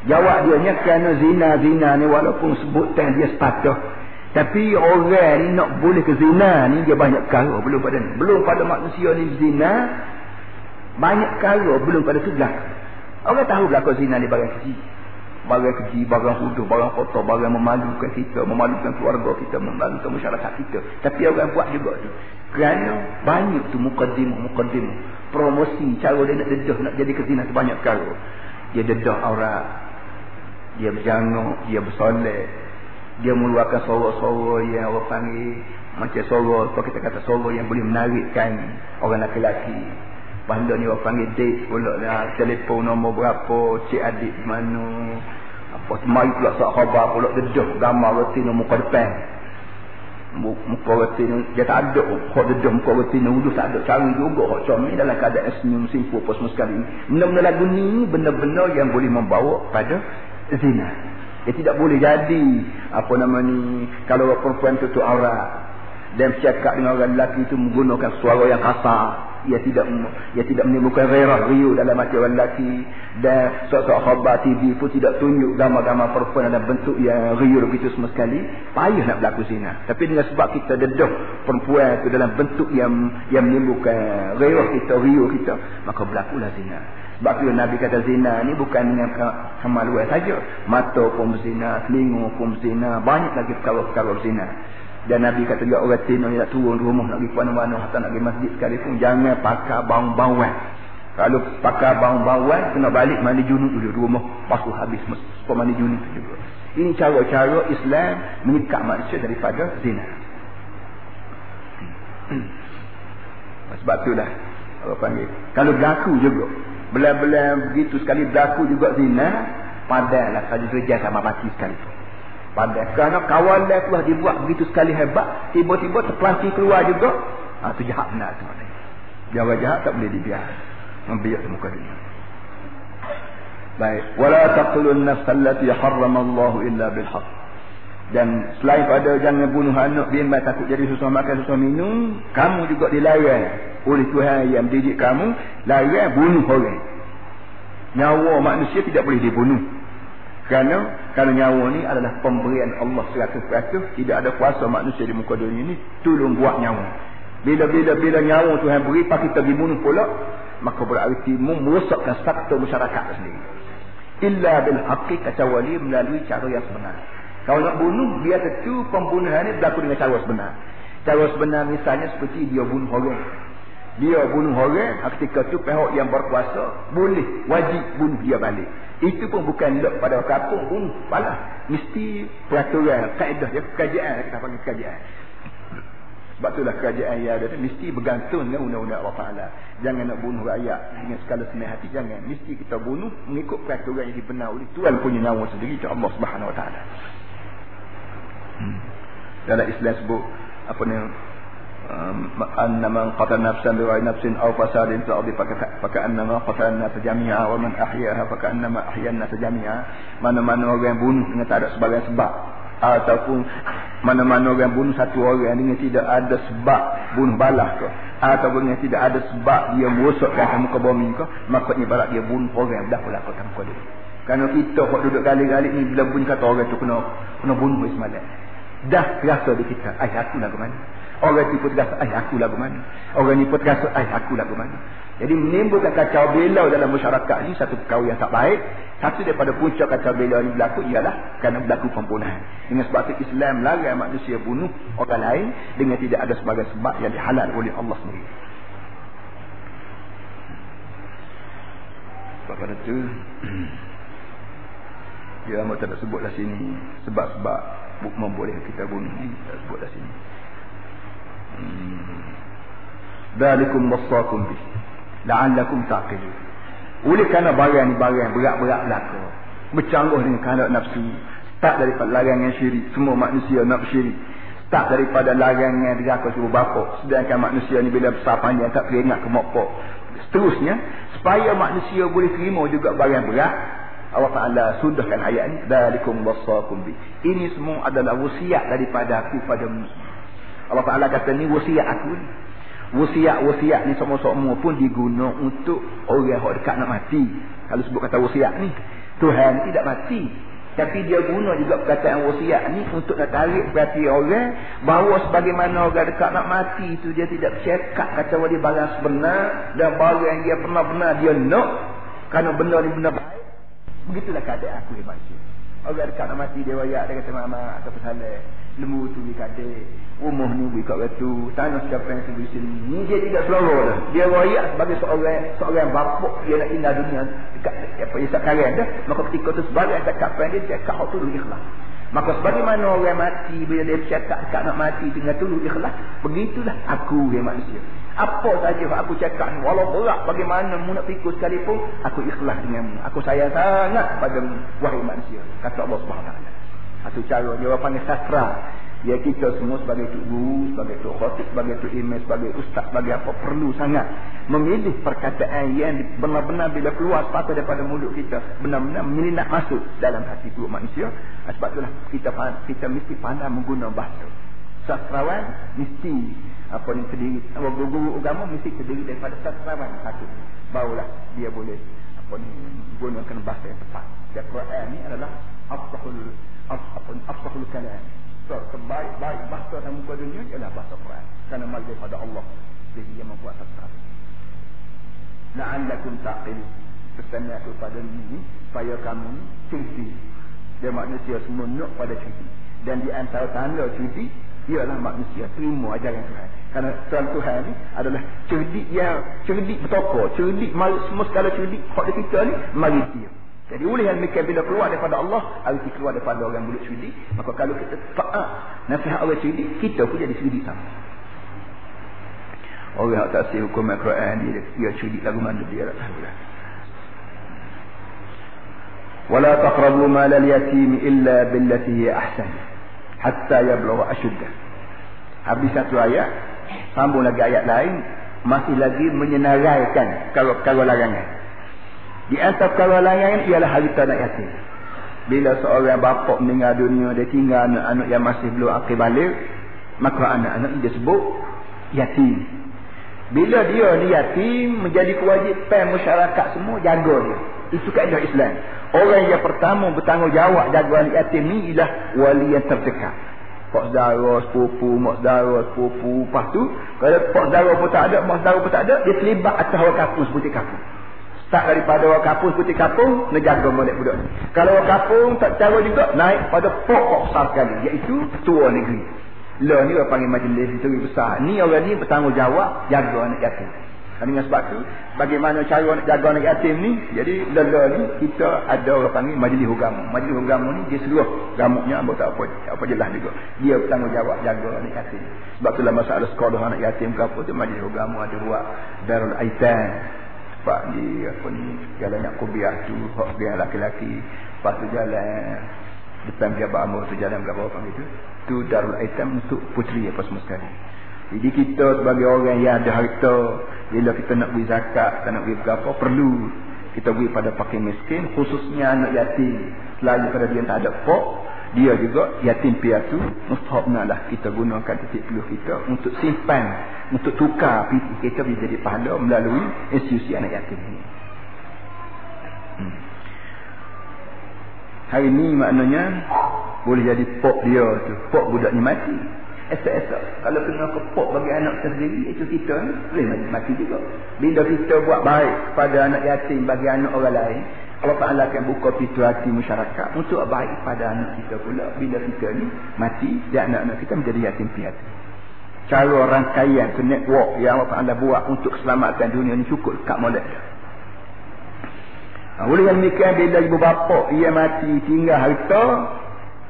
Jawab dia nya kerana zina zina ni walaupun sebutan dia sepatah. Tapi orang ni nak boleh ke zina ni dia banyak perkara belum pada ni. Belum pada manusia ni zina banyak perkara belum pada tu belakang orang tahu belakang zina ni barang keji barang keji, barang huduh, barang kotor, barang memalukan kita, memalukan keluarga kita, memalukan masyarakat kita. Tapi orang buat juga tu. Kerana banyak tu mukadimah-mukadimah. Promosi, cara dia nak dedah, nak jadi kezina tu banyak perkara. Dia dedah aurat. Dia berjanguk, dia bersolek. Dia mengeluarkan suara-suara yang orang panggil macam apa kita kata suara yang boleh menarikkan orang lelaki-lelaki. Banda ni orang panggil date pula lah. Telefon nombor berapa. Cik adik mana. Apa mari pula sak khabar pula dedah gambar reti ni muka depan. Muka reti ni. Dia tak ada. Kau dedah muka reti ni. Udah tak ada. Cari juga. Kau comel dalam keadaan senyum simpul apa semua sekali. Benda-benda lagu ni. Benda-benda yang boleh membawa pada zina. Dia tidak boleh jadi. Apa nama ni. Kalau perempuan tutup aurat. Dan bercakap dengan orang lelaki itu menggunakan suara yang kasar. Ia tidak ia tidak menimbulkan gairah riuh dalam hati orang lelaki. Dan sok-sok khabar TV pun tidak tunjuk gambar-gambar perempuan dalam bentuk yang riuh begitu semua sekali. Payah nak berlaku zina. Tapi dengan sebab kita dedah perempuan itu dalam bentuk yang yang menimbulkan gairah kita riuh kita maka berlakulah zina. Sebab itu Nabi kata zina ni bukan dengan kemaluan saja. Mata pun zina telinga pun zina banyak lagi perkara-perkara zina dan Nabi kata juga orang Tino yang nak turun rumah nak pergi ke mana-mana atau nak pergi masjid sekalipun jangan pakai bau-bauan. Kalau pakai bau-bauan kena balik mandi junub dulu rumah pasu habis semua mandi junub tu juga. Ini cara-cara Islam mengikat manusia daripada zina. Sebab itulah orang panggil. Kalau berlaku juga. Belah-belah begitu sekali berlaku juga zina. Padahlah saja kerja sama mati sekalipun pandai. Kerana kawalan telah dibuat begitu sekali hebat, tiba-tiba terpelanti keluar juga. Ha, itu jahat benar tu. Biar jahat tak boleh dibiar. Membiak di muka dunia. Baik. Wala taqtulun nafs allati harrama Allah illa bil haqq. Dan selain pada jangan bunuh anak bimbang takut jadi susah makan susah minum, kamu juga dilarang oleh Tuhan yang mendidik kamu larang bunuh orang. Nyawa manusia tidak boleh dibunuh. Kerana kerana nyawa ni adalah pemberian Allah seratus peratus. Tidak ada kuasa manusia di muka dunia ni. Tolong buat nyawa. Bila-bila bila nyawa Tuhan beri, pak kita dibunuh pula. Maka berarti merosakkan faktor masyarakat sendiri. Illa bil haqiq kecuali melalui cara yang sebenar. Kalau nak bunuh, biar tentu pembunuhan ni berlaku dengan cara sebenar. Cara sebenar misalnya seperti dia bunuh orang. Dia bunuh orang, ketika tu pihak yang berkuasa, boleh, wajib bunuh dia balik. Itu pun bukan lek pada kampung pun balas. Mesti peraturan, kaedah dia kerajaan kita panggil kerajaan. Sebab itulah kerajaan yang ada mesti bergantung dengan undang-undang Allah Taala. Jangan nak bunuh rakyat dengan segala senang hati jangan. Mesti kita bunuh mengikut peraturan yang dibenar oleh Tuhan punya nyawa sendiri itu Allah Subhanahu Wa Taala. Hmm. Dalam Islam sebut apa ni أن من قتل نفسا بغير نفس أو فساد في الأرض فكأنما قتل الناس جميعا ومن أحياها فكأنما أحيا الناس جميعا mana-mana orang bunuh dengan tak ada sebagai sebab ataupun mana-mana orang bunuh satu orang dengan tidak ada sebab bunuh balas ke ataupun dengan tidak ada sebab dia merosakkan ke muka bumi ke maka ibarat dia bunuh orang dah pula kata muka dia kerana kita kok duduk kali-kali ni bila bunyi kata orang tu kena kena bunuh semalam dah terasa di kita ay aku nak ke mana Orang ni pun terasa, eh aku lagu mana? Orang ni pun terasa, eh aku lagu mana? Jadi menimbulkan kacau belau dalam masyarakat ni satu perkara yang tak baik. Satu daripada puncak kacau belau ni berlaku ialah kerana berlaku pembunuhan. Dengan sebab itu Islam larang manusia bunuh orang lain dengan tidak ada sebagai sebab yang dihalal oleh Allah sendiri. Sebab pada ya, [CLEARS THROAT] mahu tak sebutlah sini sebab-sebab membolehkan kita bunuh ni. Tak sebutlah sini. Dalikum wassakum bih. La'allakum taqilun. Oleh kerana barang ni barang berat-berat belaka. Bercanggah dengan kehendak nafsu. Tak daripada larangan syirik. Semua manusia nak syirik. Tak daripada larangan diraka suruh bapa. Sedangkan manusia ni bila besar panjang tak teringat ke mokpok. Seterusnya. Supaya manusia boleh terima juga barang berat. Allah Ta'ala sudahkan ayat ni. Dalikum wassakum bih. Ini semua adalah wasiat daripada aku pada Allah Ta'ala kata ni wasiat aku ni. Wasiat-wasiat ni semua-semua pun diguna untuk orang yang dekat nak mati. Kalau sebut kata wasiat ni. Tuhan tidak mati. Tapi dia guna juga perkataan wasiat ni untuk nak tarik perhatian orang. Bahawa sebagaimana orang dekat nak mati itu dia tidak cekak kata dia barang sebenar. Dan barang yang dia pernah benar dia nak. Kerana benda ni benar baik. Begitulah keadaan aku yang manusia. Orang dekat nak mati dia wayak dia kata mama atau salah. Lembu tu di kadek. Rumah ni kat batu. Tanah siapa yang sebelah sini. Ni dia tidak seloroh dah. Dia wayak sebagai seorang seorang bapak dia nak indah dunia dekat apa isak karen dah. Maka ketika tu sebagai pen dia kat tu ikhlas. Maka sebagaimana orang mati bila dia bercakap dekat nak mati dengan tulus ikhlas, begitulah aku yang manusia. Apa saja aku cakap ni walau berat bagaimana mu nak fikir sekalipun aku ikhlas denganmu. Aku sayang sangat padamu wahai manusia. Kata Allah Subhanahu Satu cara dia panggil sastra. Ya kita semua sebagai tok guru, sebagai tok khatib, sebagai tok imam, sebagai ustaz, sebagai apa perlu sangat memilih perkataan yang benar-benar bila keluar sepatut daripada mulut kita benar-benar nak masuk dalam hati tu manusia. Sebab itulah kita kita mesti pandai menggunakan bahasa. Sastrawan mesti apa ni terdiri guru-guru agama mesti terdiri daripada sastrawan satu barulah dia boleh apa ni gunakan bahasa yang tepat dan Quran ni adalah afsahul afsahul afsahul kalam. So sebaik-baik bahasa dalam muka dunia ialah bahasa Quran. Kerana mal daripada Allah. Jadi dia membuat sastra la'allakum taqil. Pesan aku pada ini supaya kamu cerdik dan manusia semua pada cerdik dan di antara tanda cerdik ialah manusia terima ajaran Tuhan. Kerana Tuhan Tuhan ni adalah cerdik yang cerdik bertokor cerdik semua segala cerdik. Hak kita ni mari dia jadi oleh yang demikian bila keluar daripada Allah, arti keluar daripada orang mulut sudi, maka kalau kita taat nasihat orang sudi, kita pun jadi sudi sama. Orang yang tak sih hukum Al-Quran dia, dia sudi lagu mana dia tak tahu lah. وَلَا تَقْرَبُوا مَالَ الْيَتِيمِ إِلَّا بِالَّتِهِ ahsan hatta يَبْلَوَ أَشُدَّ Habis satu ayat, sambung lagi ayat lain, masih lagi menyenaraikan kalau-kalau larangan. Di antara kalau larangan ialah harta anak yatim. Bila seorang bapa meninggal dunia dia tinggal anak-anak yang masih belum akil balik, maka anak-anak dia sebut yatim. Bila dia ni yatim menjadi kewajipan masyarakat semua jaga dia. Itu kaedah Islam. Orang yang pertama bertanggungjawab jaga anak yatim ni ialah wali yang terdekat. Pak saudara, sepupu, mak saudara, sepupu. Lepas tu, kalau pak saudara pun tak ada, mak saudara pun tak ada, dia terlibat atas orang kapung seperti kapung. Tak daripada orang kapung seperti kapung, nak jaga molek budak. Kalau orang kapung tak cara juga, naik pada pokok besar sekali. Iaitu ketua negeri. Lah ni orang panggil majlis negeri besar. Ni orang ni bertanggungjawab jaga anak yatim. Dan dengan sebab tu, bagaimana cara nak jaga anak yatim ni, jadi lala ni, kita ada orang panggil majlis agama. Majlis agama ni, dia seluruh gamuknya, apa tak apa, apa jelas juga. Dia bertanggungjawab jaga anak yatim. Sebab tu lah masalah sekolah anak yatim ke apa tu, majlis agama ada buat darul aitan. Sebab di, apa ni, jalan Yakubiah tu, hak dia laki-laki. Lepas tu jalan, depan dia amur tu jalan berapa orang itu. Tu darul aitan untuk puteri apa semua sekali. Jadi kita sebagai orang yang ada harta, bila kita nak beri zakat, kita nak beri berapa, perlu kita beri pada pakai miskin, khususnya anak yatim. Selain pada dia tak ada pok, dia juga yatim piatu, mustahabnya lah kita gunakan titik peluh kita untuk simpan, untuk tukar piti kita bisa jadi pahala melalui institusi anak yatim ini. Hmm. Hari ini maknanya boleh jadi pok dia tu, pok budak ni mati esok-esok kalau kena kepok bagi anak sendiri itu kita ni boleh mati, juga bila kita buat baik pada anak yatim bagi anak orang lain Allah Ta'ala akan buka pintu hati masyarakat untuk baik pada anak kita pula bila kita ni mati dan anak-anak kita menjadi yatim piatu cara rangkaian ke network yang Allah Ta'ala buat untuk keselamatan dunia ni cukup kat molek Ha, oleh yang demikian bila ibu bapa ia mati tinggal harta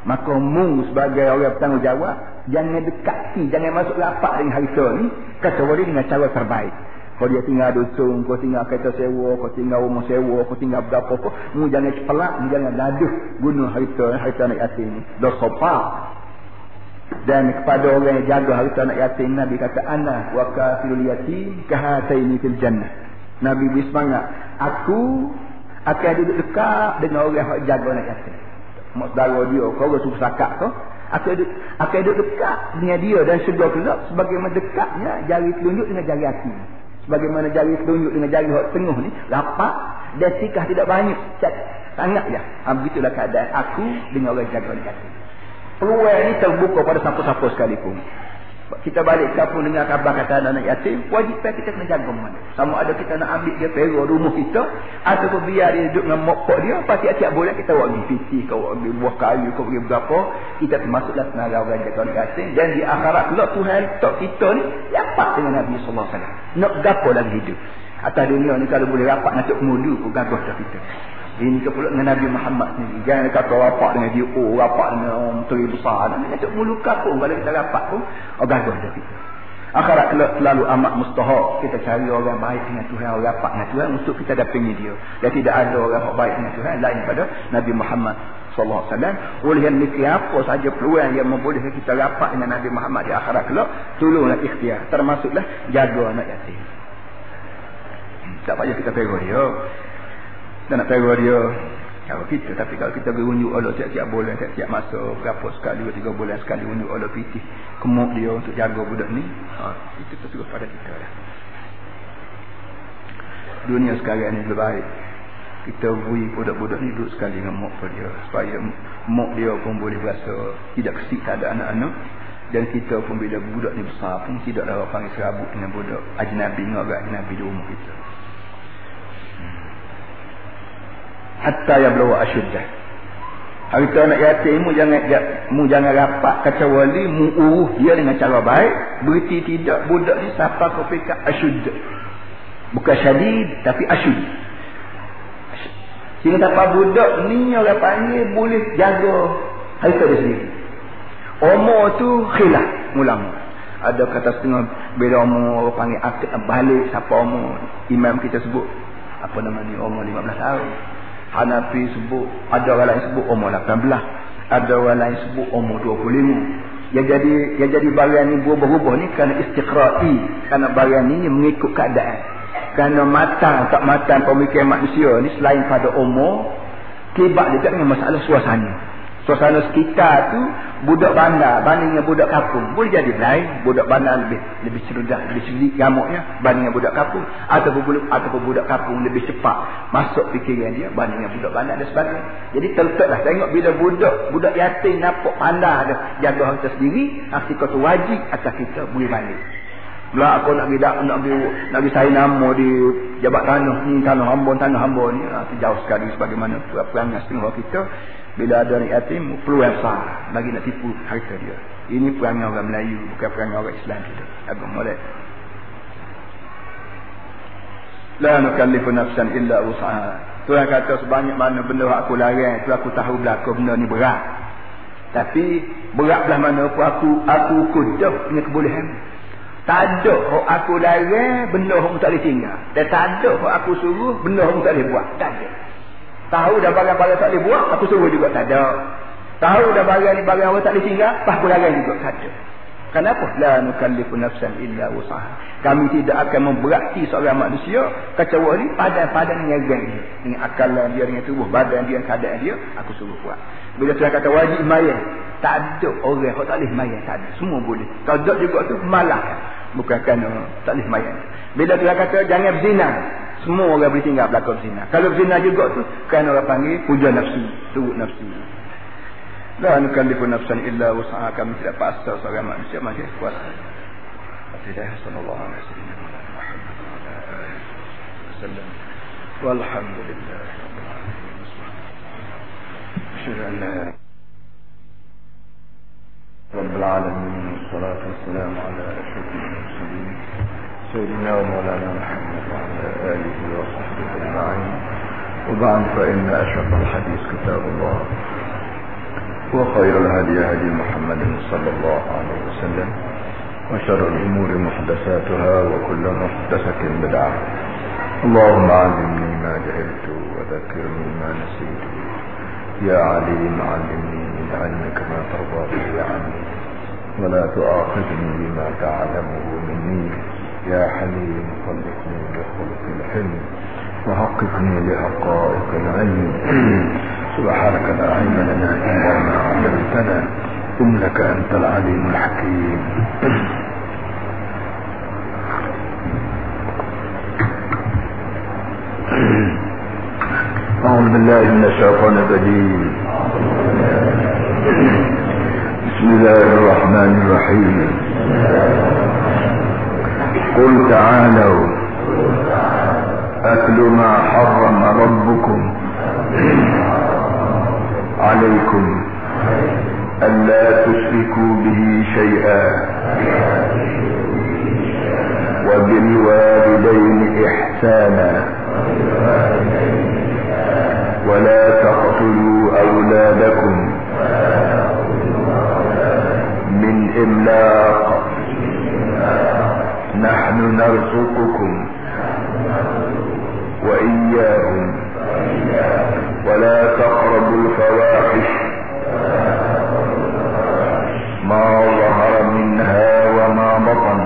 maka mu sebagai orang bertanggungjawab jangan dekati, jangan masuk lapak dengan harta ni, boleh dengan cara terbaik. Kalau dia tinggal dusun, kau tinggal kereta sewa, kau tinggal rumah sewa, kau tinggal berapa apa, mu jangan cepelak, mu jangan laduh guna harta, harta anak yatim ni. Dosa Dan kepada orang yang jaga harta anak yatim, Nabi kata, Ana wa kafirul yatim kahataini fil jannah. Nabi beri semangat, aku akan duduk dekat dengan orang yang jaga anak yatim. Mak saudara dia, kau orang suka sakak kau, akan duduk, akan duduk dekat dengan dia dan sebelah pula sebagaimana dekatnya jari telunjuk dengan jari hati. Sebagaimana jari telunjuk dengan jari hak tengah ni rapat dan sikah tidak banyak. Sangat je. Ha, begitulah keadaan aku dengan orang jaga hati. Peluang ni terbuka pada siapa-siapa sekalipun. Kita balik kampung dengan khabar kata anak yatim, wajib kita kena jaga mana. Sama ada kita nak ambil dia pergi rumah kita, ataupun biar dia duduk dengan mokpok dia, pasti tiap bulan kita pergi piti, kau pergi buah kayu, kau pergi berapa, kita termasuklah tenaga orang jaga anak yatim. Dan di akhirat pula Tuhan tak kita ni, rapat dengan Nabi SAW. Nak gapo lagi hidup. Atas dunia ni kalau boleh rapat nak cek mudu pun gagah kita. Ini ke pula dengan Nabi Muhammad ni. Jangan kata rapat dengan dia. Oh rapat dengan orang teri besar. Dan macam mulu kapung. Kalau kita rapat pun. Oh gagah dah kita. Akhirat selalu amat mustahak. Kita cari orang baik dengan Tuhan. Orang rapat dengan Tuhan. Untuk kita dapangi dia. Dan tidak ada orang baik dengan Tuhan. Lain pada Nabi Muhammad sallallahu alaihi wasallam oleh yang apa saja peluang yang membolehkan kita rapat dengan Nabi Muhammad di akhirat kelak tolonglah ikhtiar termasuklah jaga anak yatim tak payah kita pegang dia dan nak pegang dia. Kalau kita tapi kalau kita berunjuk Allah tiap-tiap bulan tiap-tiap masa berapa sekali dua tiga bulan sekali unjuk Allah pitih kemuk dia untuk jaga budak ni. Ha, itu terus pada kita lah. dunia sekarang ni lebih baik. Kita beri budak-budak ni duduk sekali dengan mok dia supaya mok dia pun boleh berasa tidak kesik tak ada anak-anak. Dan kita pun bila budak ni besar pun tidak orang panggil serabut dengan budak. Ajnabi dengan orang ajnabi di rumah kita hatta ya belawa hari tu anak yatim mu jangan mu jangan rapat kacau wali mu uruh dia dengan cara baik. Berarti tidak budak ni siapa kau fikir asyuddah bukan syadid tapi asyud sehingga tak budak ni orang panggil boleh jaga hari tu dia sendiri. Umur tu khilaf ulama. Ada kata setengah bila umur panggil balik siapa umur? Imam kita sebut apa nama ni? Umur 15 tahun Hanafi sebut ada orang lain sebut umur 18 ada orang lain sebut umur 25 yang jadi yang jadi barang ni berubah-ubah ni kerana istiqra'i kerana barang ni mengikut keadaan. Kerana matang tak matang pemikiran manusia ni selain pada umur tiba juga dengan masalah suasana suasana sekitar tu budak bandar bandingnya budak kampung boleh jadi lain. Budak bandar lebih lebih cerdas lebih cerdik gamuknya bandingnya budak kampung. Ataupun ataupun budak kampung lebih cepat masuk fikiran dia bandingnya budak bandar dan sebagainya. Jadi terletaklah tengok bila budak budak yatim nampak pandai ada jaga harta sendiri nanti kau wajib atas kita boleh balik. Mula aku nak pergi nak pergi nak pergi saya nama di jabat tanah ni tanah hambon tanah hambon ni. Ha, jauh sekali sebagaimana perangai setengah kita bila ada anak yatim peluang besar bagi nak tipu harta dia. Ini perangai orang Melayu bukan perangai orang Islam kita. Agama lain la nukallifu nafsan illa usaha Tuhan kata sebanyak mana benda aku larang tu aku tahu belaka benda ni berat. Tapi berat belah mana pun aku aku kudah punya kebolehan. Tak ada kalau aku larang benda orang tak boleh tinggal. Dan tak ada kalau aku suruh benda orang tak boleh buat. Tak ada Tahu dah barang-barang tak boleh buat, aku suruh juga tak ada. Tahu dah barang ni barang orang tak boleh tinggal, pas larang juga tak ada. Kenapa? La nukallifu nafsan illa usaha. Kami tidak akan memberati seorang manusia kecuali padan-padan dengan dia. Dengan akalan dia, dengan tubuh badan dia, keadaan dia, aku suruh buat. Bila saya kata wajib mayan, tak ada orang yang tak boleh mayan, tak ada. Semua boleh. Kalau tak juga tu malah. Bukan kerana tak boleh mayan. Bila dia kata jangan berzina, semua orang boleh tinggal belakang zina. Kalau zina juga tu, kan orang panggil puja nafsu. Turut nafsu. La nukallifu nafsan illa usaha kami tidak paksa seorang manusia masih kuasa. Tidak sallallahu alaihi wasallam. Walhamdulillah. أشهد أن لا رب العالمين والصلاة والسلام على أشرف المرسلين سيدنا ومولانا محمد وعلى آله وصحبه أجمعين. وبعد فإن أشرف الحديث كتاب الله. وخير الهدي هدي محمد صلى الله عليه وسلم. وشر الأمور محدثاتها وكل محدثة بدعة. اللهم علمني ما جهلت وذكرني ما نسيت. يا عليم علمني من علمك ما ترضى به عني. ولا تؤاخذني بما تعلمه مني. يا حليم خلقني بخلق الحلم وحققني بحقائق العلم. سبحانك لا علم لنا إلا ما علمتنا إنك أنت العليم الحكيم. أعوذ بالله من الشيطان الرجيم. بسم الله الرحمن الرحيم. قل تعالوا. أكل ما حرم ربكم عليكم ألا تشركوا به شيئا وبالوالدين إحسانا ولا تقتلوا أولادكم من إملاق نحن نرزقكم وإياهم. ولا تقربوا الفواحش ما ظهر منها وما بطن.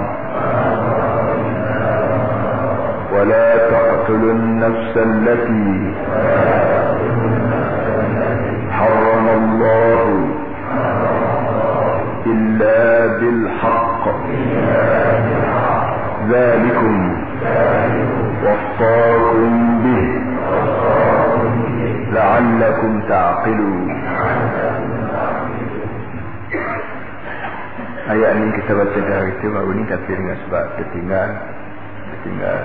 ولا تقتلوا النفس التي ذلكم وصاكم به لعلكم تعقلون Ayat ini kita baca dari itu baru ini tapi dengan sebab tertinggal tertinggal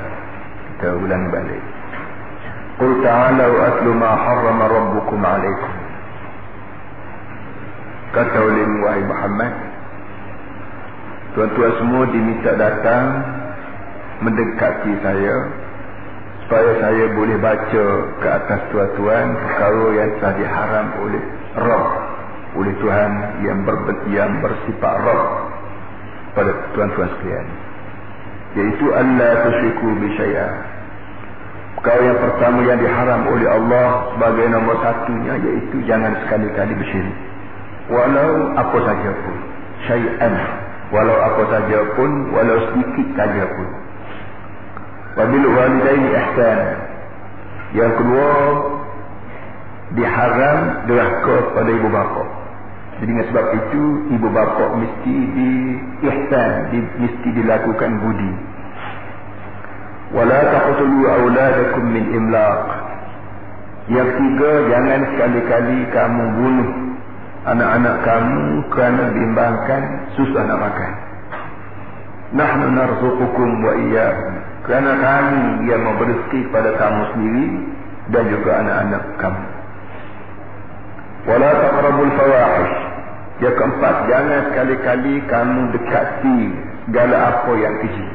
kita ulang balik Qul ta'alau atlu ma harrama rabbukum alaikum Kata oleh wahai Muhammad Tuan-tuan semua diminta datang Mendekati saya Supaya saya boleh baca ke atas tuan-tuan Perkara yang telah diharam oleh Rabb Oleh Tuhan yang, ber, yang bersifat Rabb Pada tuan-tuan sekalian. Iaitu Allah tusyriku bisyai'ah Perkara yang pertama yang diharam oleh Allah Sebagai nombor satunya Iaitu jangan sekali-kali bersyirik. Walau apa saja pun syai'an. Walau apa saja pun walau sedikit saja pun wabil walidaini ihsan yang kedua diharam derhaka pada ibu bapa jadi dengan sebab itu ibu bapa mesti di ihsan di, mesti dilakukan budi wala taqtulu auladakum min imlaq yang ketiga jangan sekali-kali kamu bunuh anak-anak kamu kerana bimbangkan susah nak makan. Nahnu narzuqukum wa iyyahum. Kerana kami yang memberi rezeki pada kamu sendiri dan juga anak-anak kamu. Wala taqrabul fawahish. Yang keempat, jangan sekali-kali kamu dekati segala apa yang keji.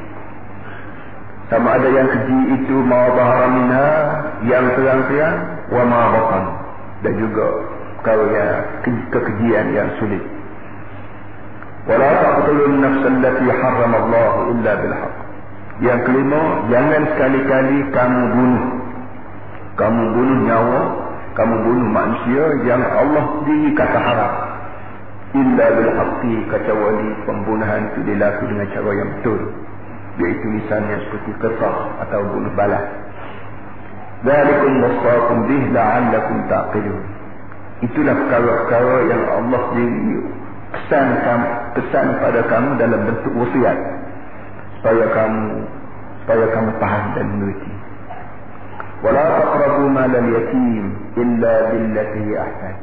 Sama ada yang keji itu ma bahara minha, yang terang-terang, wa ma batan. Dan juga perkara yang kekejian yang sulit. Wala taqtulun nafs allati harrama Allah illa bil haqq. Yang kelima, jangan sekali-kali kamu bunuh. Kamu bunuh nyawa, kamu bunuh manusia yang Allah sendiri kata haram. Illa bil haqqi kecuali pembunuhan itu dilakukan dengan cara yang betul. Iaitu misalnya seperti kesah atau bunuh balas. Zalikum wasaqum bih la'allakum taqilun. Itulah perkara-perkara yang Allah sendiri pesan, pesan pada kamu dalam bentuk wasiat. Supaya kamu supaya kamu faham dan mengerti. Wala taqrabu mal al-yatim illa billati ahsan.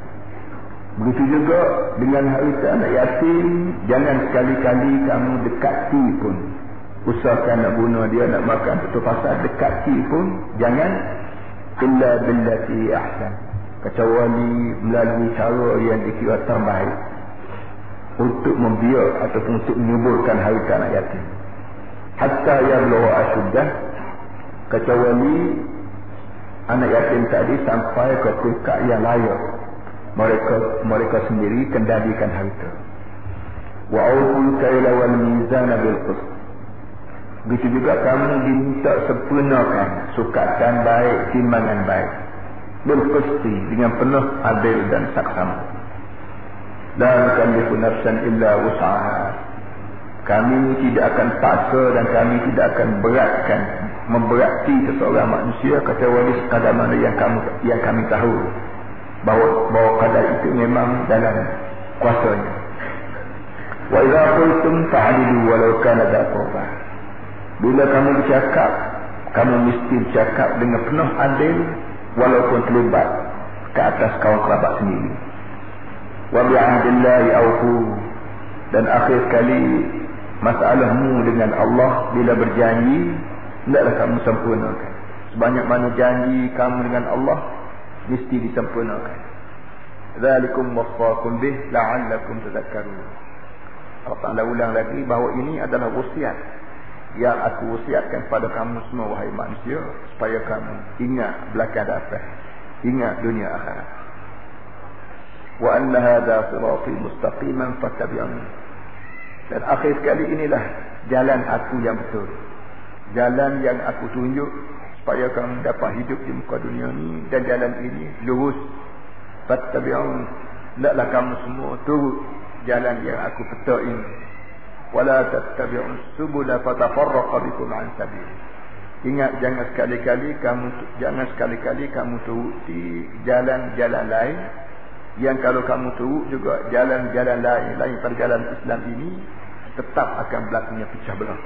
Begitu juga dengan harta anak yatim, jangan sekali-kali kamu dekati pun. Usahakan nak bunuh dia, nak makan betul pasal dekati pun, jangan illa billati ahsan kecuali melalui cara yang dikira terbaik untuk membiak ataupun untuk menyuburkan harta anak yatim hatta yang lawa asyudah kecuali anak yatim tadi sampai ke tingkat yang layak mereka mereka sendiri kendalikan harta wa awful kayla wal mizan bil qist begitu juga kamu diminta sempurnakan sukatan baik timbangan baik bilqisti dengan penuh adil dan saksama. Dan kami nafsan illa usaha. Kami tidak akan paksa dan kami tidak akan beratkan memberati seseorang manusia kecuali sekadar mana yang kami yang kami tahu bahawa bahawa kadar itu memang dalam kuasanya. Wa idza qultum fa'dilu walau kana dha qurba. Bila kamu bercakap, kamu mesti bercakap dengan penuh adil walaupun terlibat ke atas kawan kerabat sendiri. wa bi'ahdillahi awfu dan akhir kali masalahmu dengan Allah bila berjanji hendaklah kamu sempurnakan. Sebanyak mana janji kamu dengan Allah mesti disempurnakan. Zalikum wasfaqum bih la'allakum tadhakkarun. Allah Ta'ala ulang lagi bahawa ini adalah wasiat yang aku wasiatkan kepada kamu semua wahai manusia supaya kamu ingat belakang datang ingat dunia akhirat. Wa anna hadha sirati mustaqiman fattabi'un dan akhir sekali inilah jalan aku yang betul. Jalan yang aku tunjuk supaya kamu dapat hidup di muka dunia ini dan jalan ini lurus. Fattabi'un. Hendaklah kamu semua turut jalan yang aku peta ini wala tattabi'us subula fatafarraqa bikum an sabil. Ingat jangan sekali-kali kamu jangan sekali-kali kamu turuti jalan-jalan lain. Yang kalau kamu turut juga jalan-jalan lain lain pada jalan Islam ini tetap akan berlakunya pecah belah.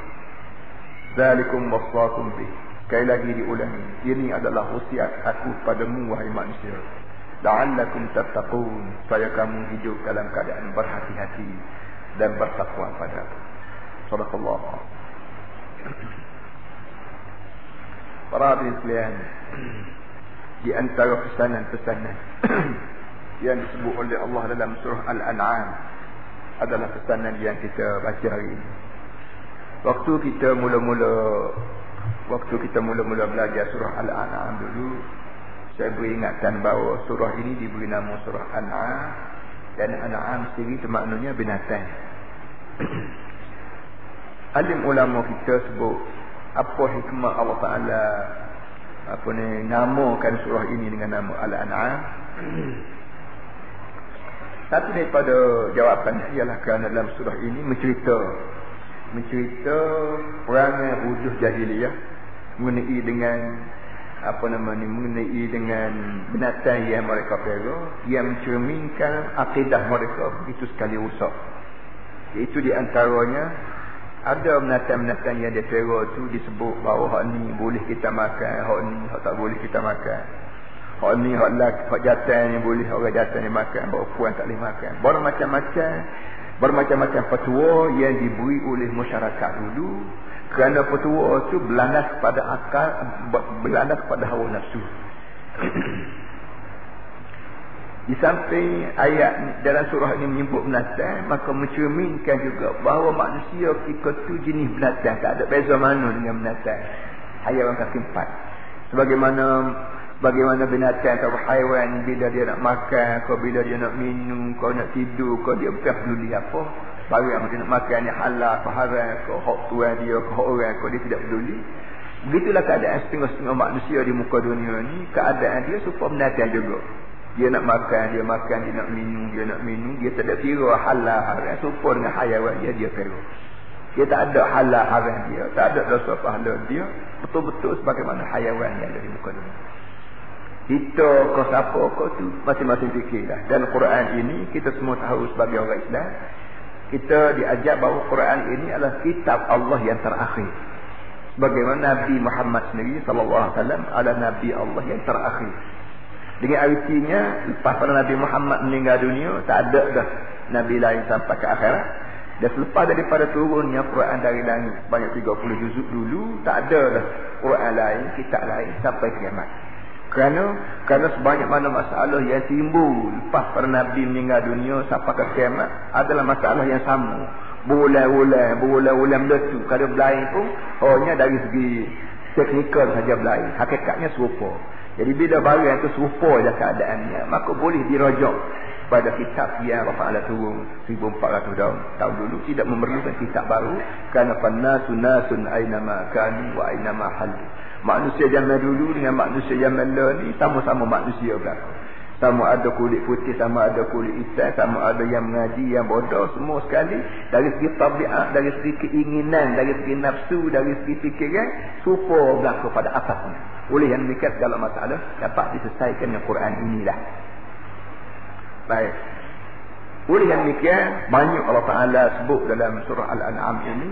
Zalikum wasaqum bi. Sekali lagi diulangi. Ini adalah wasiat aku padamu wahai manusia. La'allakum tattaqun supaya kamu hidup dalam keadaan berhati-hati dan bertakwa pada aku. Sadaqallah. Para hadirin sekalian, di antara pesanan-pesanan yang disebut oleh Allah dalam surah Al-An'am adalah pesanan yang kita baca hari ini. Waktu kita mula-mula waktu kita mula-mula belajar surah Al-An'am dulu, saya beringatkan bahawa surah ini diberi nama surah An'am dan An'am sendiri itu maknanya binatang. [CLEARS THROAT] Alim ulama kita sebut apa hikmah Allah Taala apa ni namakan surah ini dengan nama Al-An'am [CLEARS THROAT] satu daripada jawapan ialah kerana dalam surah ini mencerita mencerita perangai wujud jahiliyah mengenai dengan apa nama ni mengenai dengan binatang yang mereka pera yang mencerminkan akidah mereka begitu sekali rusak. Iaitu di antaranya ada binatang-binatang yang dia pera tu disebut bahawa hak ni boleh kita makan hak ni hak tak boleh kita makan Hak ni hak laki, hak jatuh ni boleh orang jatuh ni makan, bawa puan tak boleh makan. Bermacam-macam bermacam-macam petua yang diberi oleh masyarakat dulu kerana petua itu berlandas kepada akal berlandas kepada hawa nafsu. [CLEARS THROAT] Di samping ayat dalam surah ini menyebut binatang, maka mencerminkan juga bahawa manusia kita tu jenis binatang. Tak ada beza mana dengan binatang. Hayawan kaki empat. Sebagaimana Bagaimana binatang atau haiwan bila dia nak makan, kau bila dia nak minum, kau nak tidur, kau dia bukan peduli apa. Barang yang dia nak makan ni halal, kau haram, kau hak tuan dia, kau hak orang, kau dia tidak peduli. Begitulah keadaan setengah-setengah manusia di muka dunia ni, keadaan dia supaya binatang juga. Dia nak makan, dia makan, dia nak minum, dia nak minum, dia tidak kira halal, haram. Supaya dengan haiwan dia, dia kira. Dia tak ada halal haram dia, tak ada dosa pahala dia, betul-betul sebagaimana haiwan yang ada di muka dunia kita ke siapa ke tu. Masing-masing fikirlah. Dan Quran ini kita semua tahu sebagai orang Islam kita diajar bahawa Quran ini adalah kitab Allah yang terakhir. Bagaimana Nabi Muhammad sendiri sallallahu alaihi wasallam adalah nabi Allah yang terakhir. Dengan artinya lepas pada Nabi Muhammad meninggal dunia tak ada dah nabi lain sampai ke akhirat. Dan selepas daripada turunnya Quran dari langit banyak 30 juzuk dulu tak ada dah Quran lain kitab lain sampai kiamat kerana kerana sebanyak mana masalah yang timbul lepas para nabi meninggal dunia sampai ke kiamat adalah masalah yang sama. Berulang-ulang, berulang-ulang meletup. Kalau berlain pun hanya dari segi teknikal saja berlain. Hakikatnya serupa. Jadi bila barang itu serupa saja keadaannya, maka boleh dirojok pada kitab yang Allah Ta'ala turun 1400 tahun, tahun dulu tidak memerlukan kitab baru kerana fannasu nasun aynama kanu wa aynama halu Manusia zaman dulu dengan manusia zaman lalu ni sama-sama manusia belaka. Sama ada kulit putih, sama ada kulit hitam, sama ada yang mengaji, yang bodoh, semua sekali. Dari segi tabiat, dari segi keinginan, dari segi nafsu, dari segi fikiran, supo belaka pada atasnya. Oleh yang demikian segala masalah dapat diselesaikan dengan Quran inilah. Baik. Oleh yang demikian, banyak Allah Ta'ala sebut dalam surah Al-An'am ini,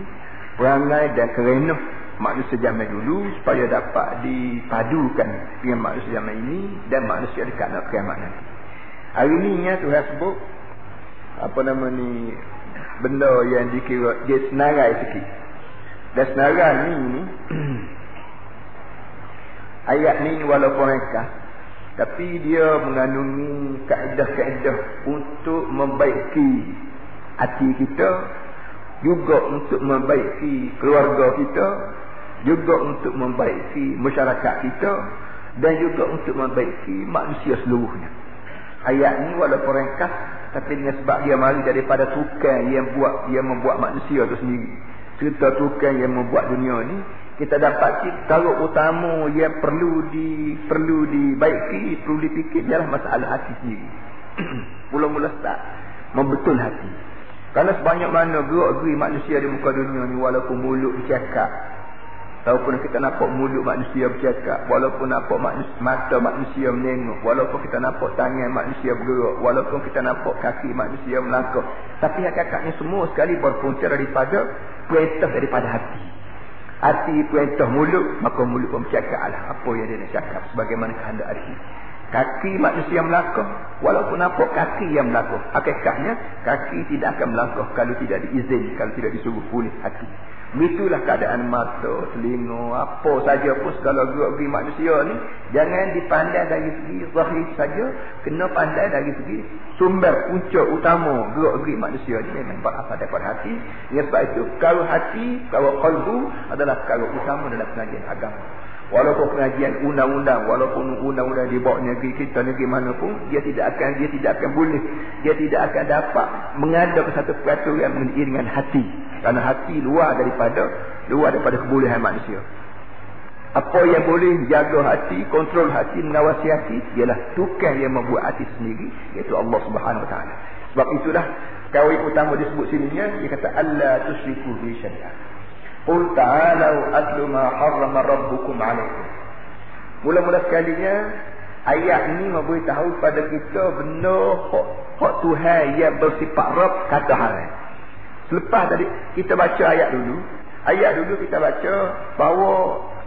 perangai dan kerenuh manusia zaman dulu supaya dapat dipadukan dengan manusia zaman ini dan manusia dekat nak kiamat nanti. Hari ini ya Tuhan sebut apa nama ni benda yang dikira dia senarai sikit dan senarai ni ni [CLEARS THROAT] ayat ni walaupun mereka tapi dia mengandungi kaedah-kaedah untuk membaiki hati kita juga untuk membaiki keluarga kita juga untuk membaiki masyarakat kita dan juga untuk membaiki manusia seluruhnya. Ayat ni walaupun ringkas tapi dengan sebab dia mari daripada tukang yang buat yang membuat manusia itu sendiri. Cerita tukang yang membuat dunia ni kita dapat kalau utama yang perlu di perlu dibaiki perlu dipikir ialah masalah hati sendiri. [CLEARS THROAT] Mula-mula start membetul hati. Kerana sebanyak mana gerak-geri manusia di muka dunia ni walaupun mulut bercakap Walaupun kita nampak mulut manusia bercakap. Walaupun nampak manusia, mata manusia menengok. Walaupun kita nampak tangan manusia bergerak. Walaupun kita nampak kaki manusia melangkah. Tapi hakikatnya semua sekali berpunca daripada perintah daripada hati. Hati perintah mulut. Maka mulut pun bercakap lah. Apa yang dia nak cakap. Sebagaimana kehendak hati. Kaki manusia melangkah. Walaupun nampak kaki yang melangkah. Hakikatnya kaki tidak akan melangkah kalau tidak diizin. Kalau tidak disuruh pulih hati. Itulah keadaan mata, telinga, apa saja pun segala gerak-geri manusia ni. Jangan dipandai dari segi zahir saja. Kena pandai dari segi sumber punca utama gerak-geri manusia ni. Memang berasal daripada hati. Yang sebab itu, kalau hati, kalau kalbu adalah kalau utama dalam pengajian agama. Walaupun pengajian undang-undang, walaupun undang-undang dibawa negeri kita, negeri mana pun, dia tidak akan dia tidak akan boleh. Dia tidak akan dapat mengadakan satu peraturan dengan hati. Kerana hati luar daripada luar daripada kebolehan manusia. Apa yang boleh jaga hati, kontrol hati, mengawasi hati ialah tukang yang membuat hati sendiri iaitu Allah Subhanahu Wa Taala. Sebab itulah kawin utama disebut sininya dia kata Allah tusyriku bi syai'an. Qul ta'alu atlu ma harrama rabbukum 'alaykum. Mula-mula sekalinya ayat ini memberitahu pada kita benda hak, hak Tuhan yang bersifat Rabb kata haram. Selepas tadi kita baca ayat dulu. Ayat dulu kita baca bahawa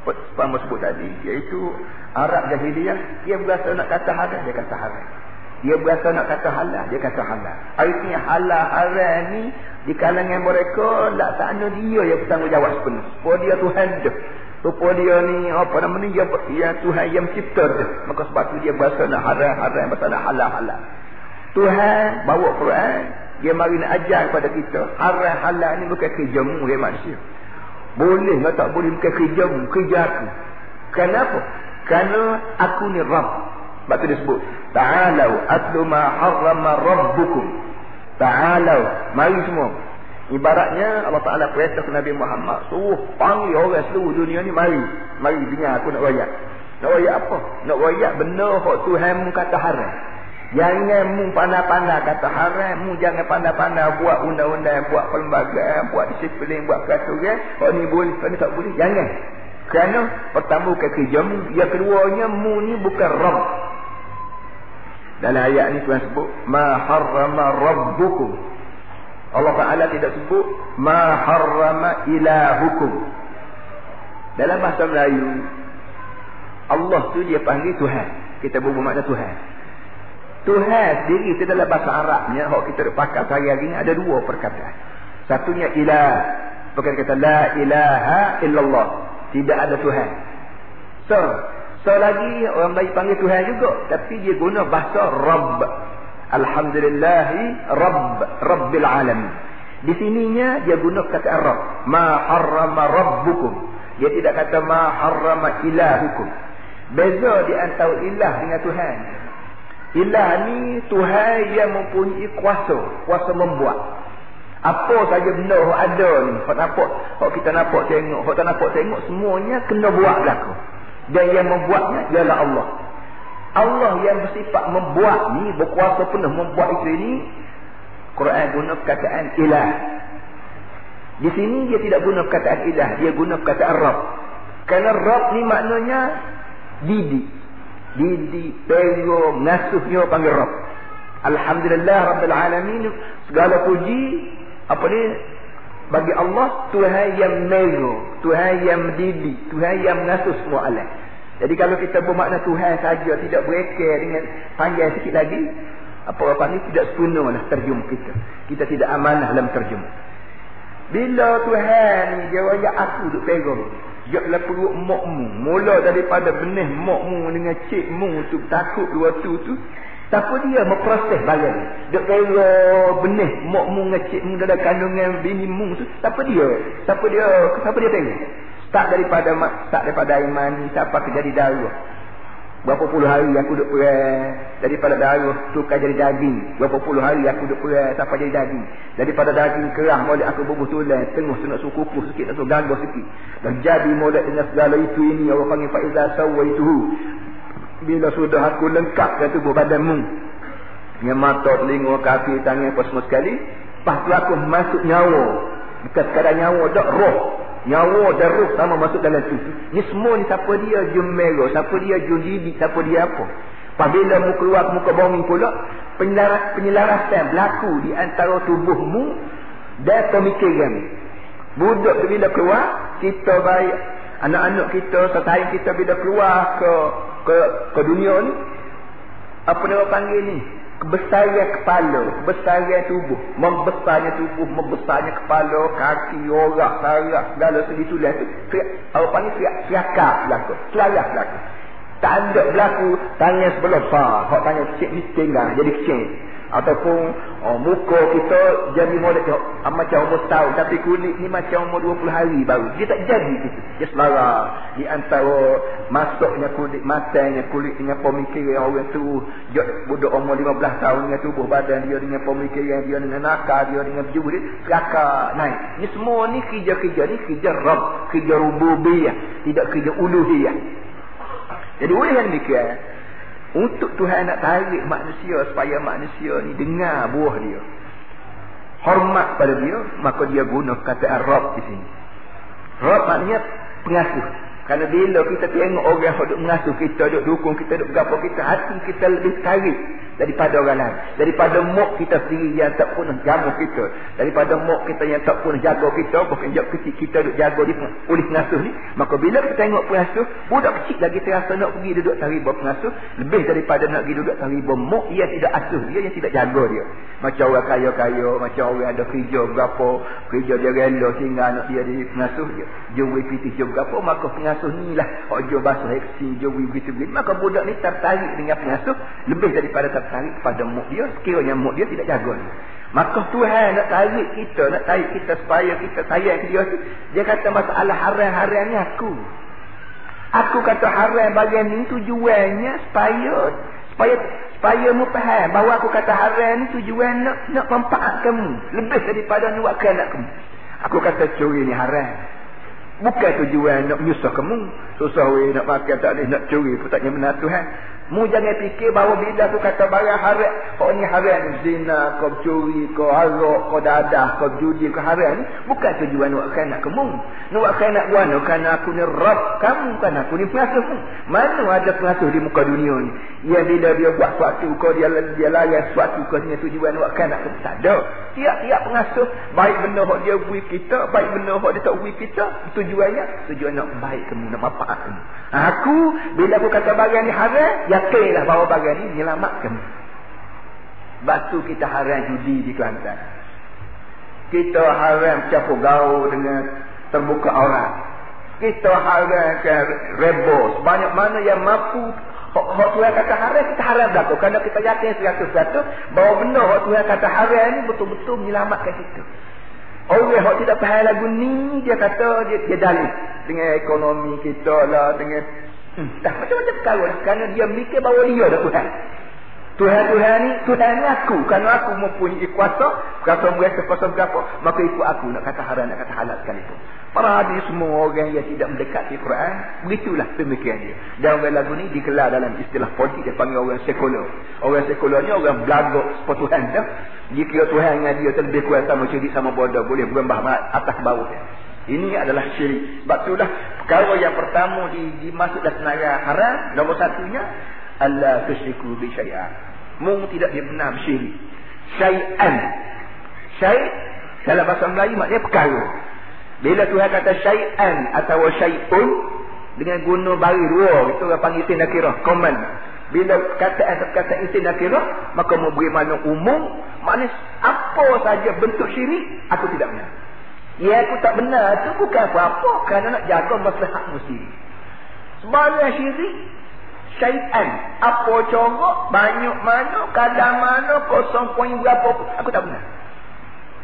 apa sebut tadi. Iaitu Arab Jahiliyah. Dia berasa nak kata halal. Dia kata halal. Dia berasa nak kata halal. Dia kata halal. Artinya halal haram ni. Di kalangan mereka. Tak sana dia yang bertanggungjawab sepenuh. Sebab dia Tuhan dia. Rupa dia ni apa nama ni dia, dia Tuhan yang mencipta dia. Maka sebab tu dia berasa nak haram haram berasa nak halal halal. Tuhan bawa Quran dia mari nak ajar kepada kita. Haram halal ni bukan kerjamu dia manusia. Boleh atau tak boleh bukan kerjamu. Kerja aku. Kenapa? Kerana aku ni Rabb. Sebab tu dia sebut. Ta'alau atlu ma harrama rabbukum. Ta'alau. Mari semua. Ibaratnya Allah Ta'ala perintah Nabi Muhammad. Suruh panggil orang seluruh dunia ni mari. Mari dengar aku nak rayak. Nak rayak apa? Nak rayak benda Tuhan kata haram. Jangan mu pandai-pandai kata haram. Mu jangan pandai-pandai buat undang-undang, buat perlembagaan, buat disiplin, buat peraturan. Oh ni boleh, oh ni tak boleh. Jangan. Kerana pertama bukan kerja mu. Yang keduanya mu ni bukan Rabb. Dalam ayat ni Tuhan sebut. Ma harrama rabbukum. Allah Ta'ala tidak sebut. Ma harrama ilahukum. Dalam bahasa Melayu. Allah tu dia panggil Tuhan. Kita bermakna Tuhan. Tuhan sendiri itu dalam bahasa Arabnya kalau kita pakai sehari-hari ini ada dua perkataan. Satunya ilah. Bukan kata la ilaha illallah. Tidak ada Tuhan. So, so lagi orang baik panggil Tuhan juga. Tapi dia guna bahasa Rabb. Alhamdulillahi Rabb. Rabbil alam. Di sininya dia guna kata Rabb. Ma harrama rabbukum. Dia tidak kata ma harrama ilahukum. Beza di antara ilah dengan Tuhan. Ilah ni Tuhan yang mempunyai kuasa. Kuasa membuat. Apa saja benda yang ada ni. Hak nampak. Hak kita nampak tengok. Hak tak nampak tengok. Semuanya kena buat berlaku. Dan yang membuatnya ialah Allah. Allah yang bersifat membuat ni. Berkuasa penuh membuat itu ini. Quran guna perkataan ilah. Di sini dia tidak guna perkataan ilah. Dia guna perkataan Rab. Kerana Rab ni maknanya didik didik, tego, ngasuhnya panggil Rabb. Alhamdulillah Rabbil Alamin. Segala puji, apa ni? Bagi Allah, Tuhan yang nego. Tuhan yang mendidik. Tuhan yang mengasuh semua alam. Jadi kalau kita bermakna Tuhan saja tidak berekir dengan panjang sikit lagi. Apa orang panggil tidak sepenuh lah terjemah kita. Kita tidak amanah dalam terjemah. Bila Tuhan ni wajak aku duk pegang. Jaklah perut mokmu. Mula daripada benih mokmu dengan cikmu tu takut dua tu tu. Siapa dia memproses barang? Duk kira benih mokmu dengan cikmu dalam kandungan bini mu tu. Siapa dia? Siapa dia? Siapa dia tengok? Tak daripada tak daripada iman ni. Siapa kejadi darah? Berapa puluh hari aku duduk perang. Daripada darah tukar jadi daging. Berapa puluh hari aku duduk perang sampai jadi daging. Daripada daging kerah boleh aku bubuh tulang. Tengah tu nak suruh kukuh sikit. Suruh gagah sikit. Dan jadi mulai dengan segala itu ini. Orang panggil faizah sawwa itu. Bila sudah aku lengkapkan tubuh badanmu. Dengan mata, telinga, kaki, tangan apa semua sekali. Lepas aku masuk nyawa. Bukan sekadar nyawa. Tak roh. Nyawa dan sama masuk dalam tu. Ni semua ni siapa dia merah, siapa dia didik, siapa dia apa. Apabila mu keluar ke muka bumi pula, penyelaras, penyelarasan berlaku di antara tubuhmu dan pemikiran. Budak tu bila keluar, kita baik, anak-anak kita, setahin kita bila keluar ke ke, ke dunia ni, apa dia panggil ni? Kebesaran kepala, kebesaran tubuh, membesarnya tubuh, membesarnya kepala, kaki, orak, saraf, segala segi tulang tu. Apa panggil siak siakar berlaku, selayah berlaku. Tak ada berlaku tangan sebelah besar, kau tanya kecil ni tinggal jadi kecil ataupun oh, muka kita jadi model oh, macam umur tahun tapi kulit ni macam umur 20 hari baru. Dia tak jadi gitu. Dia selara di antara masuknya kulit matanya kulit dengan pemikiran orang tu budak umur 15 tahun dengan tubuh badan dia dengan pemikiran dia dengan nakal dia dengan baju dia kelakar naik. Ni semua ni kerja-kerja ni kerja Rab kerja rububiyah tidak kerja uluhiyah. Jadi oleh yang demikian untuk Tuhan nak tarik manusia supaya manusia ni dengar buah dia. Hormat pada dia, maka dia guna kata Arab di sini. Rab maknanya pengasuh. Kerana bila kita tengok orang yang duduk mengasuh kita, duduk dukung kita, duduk berapa kita, hati kita lebih tarik daripada orang lain. Daripada mok kita sendiri yang tak pernah jaga kita. Daripada mok kita yang tak pernah jaga kita, bukan jauh kecil kita duduk jaga di oleh pengasuh ni. Maka bila kita tengok pengasuh, budak kecil lagi terasa nak pergi duduk tariba pengasuh. Lebih daripada nak pergi duduk tariba mok, ia tidak asuh dia, yang tidak jaga dia. Macam orang kaya-kaya, macam orang ada kerja berapa, kerja dia rela sehingga anak dia di pengasuh dia. Jumlah piti jumlah berapa, maka pengasuh ni lah. Ojo basuh eksi, jumlah begitu-begitu. Maka budak ni tertarik dengan pengasuh, lebih daripada tarik kepada muk dia sekiranya muk dia tidak jaga dia maka Tuhan nak tarik kita nak tarik kita supaya kita sayang dia dia kata masalah haram-haram ni aku. Aku kata haram bagian ni tujuannya supaya supaya supaya mu faham bahawa aku kata haram ni tujuan nak nak manfaat kamu lebih daripada nak nak kamu. Aku kata curi ni haram bukan tujuan nak menyusah kamu. Susah weh nak pakai tak boleh nak curi pun tak benar Tuhan Mu jangan fikir bahawa bila aku kata barang haram, kau ni haram zina, kau curi, kau harok, kau dadah, kau judi, kau haram. Bukan tujuan nak kena kamu. Nak kena buat kena aku ni rab kamu kan aku ni pengasuh. Mana ada pengasuh di muka dunia ni. Yang bila dia buat suatu kau dia dia layan suatu kau ni tujuan nak kena kamu. Tak ada. Tiap-tiap pengasuh baik benda hak dia bui kita, baik benda hak dia tak bui kita. Tujuannya tujuan nak baik kamu, nak manfaat kamu. Aku bila aku kata barang ni haram, ya yakinlah bahawa bagian ini menyelamatkan. Batu kita haram judi di Kelantan. Kita haram campur gaul dengan terbuka orang. Kita haram ke rebos. Banyak mana yang mampu Hak Tuhan kata haram, kita haram berlaku. Kerana kita yakin seratus-seratus bahawa benda hak Tuhan kata haram ini betul-betul menyelamatkan kita. Orang yang tidak faham lagu ni, dia kata dia, dia dalih. Dengan ekonomi kita lah, dengan Hmm. Dah macam-macam perkara Kerana dia mikir bahawa dia dah Tuhan. Tuhan-Tuhan ni, Tuhan ni aku. Kerana aku mempunyai kuasa. Kuasa mereka kuasa berapa. Maka ikut aku nak kata haram, nak kata halal sekalipun. Para hadis semua orang yang tidak mendekati Quran. Begitulah pemikiran dia. Dan orang lagu ni dikelar dalam istilah politik. Dia panggil orang sekular. Orang sekular ni orang belagak seperti Tuhan. Dia. Kira Tuhan dengan dia terlebih kuasa sama cerdik sama bodoh. Boleh berembah atas bawah. Ini adalah syirik. Sebab itulah perkara yang pertama di, dimasuk dalam senarai haram. Nombor satunya. Allah tusyriku bi syai'ah. Mung tidak dia benar syirik. Syai'an. Syai' dalam bahasa Melayu maknanya perkara. Bila Tuhan kata syai'an atau syai'un. Dengan guna bari dua. Itu orang panggil tindak kira. Command. Bila kata kata isim nakirah, maka memberi makna umum, makna apa saja bentuk syirik, aku tidak benar. Ya aku tak benar tu bukan apa-apa kerana nak jaga maslahat mesti. Sebagai syirik, syaitan. Apa corok, banyak mana, kadang mana, kosong poin berapa pun, aku tak benar.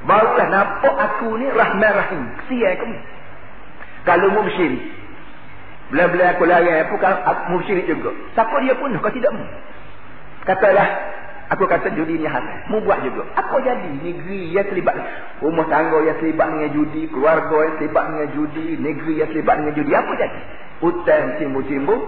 Barulah nampak aku ni rahman rahim. Kesian kamu. Kalau mu bersyirik. Bila-bila aku lari aku kan bersyirik juga. Siapa dia pun kau tidak mu. Katalah aku kata judi ni haram. Mu buat juga. Apa jadi negeri yang terlibat rumah tangga yang terlibat dengan judi, keluarga yang terlibat dengan judi, negeri yang terlibat dengan judi, apa jadi? Hutang timbul-timbul.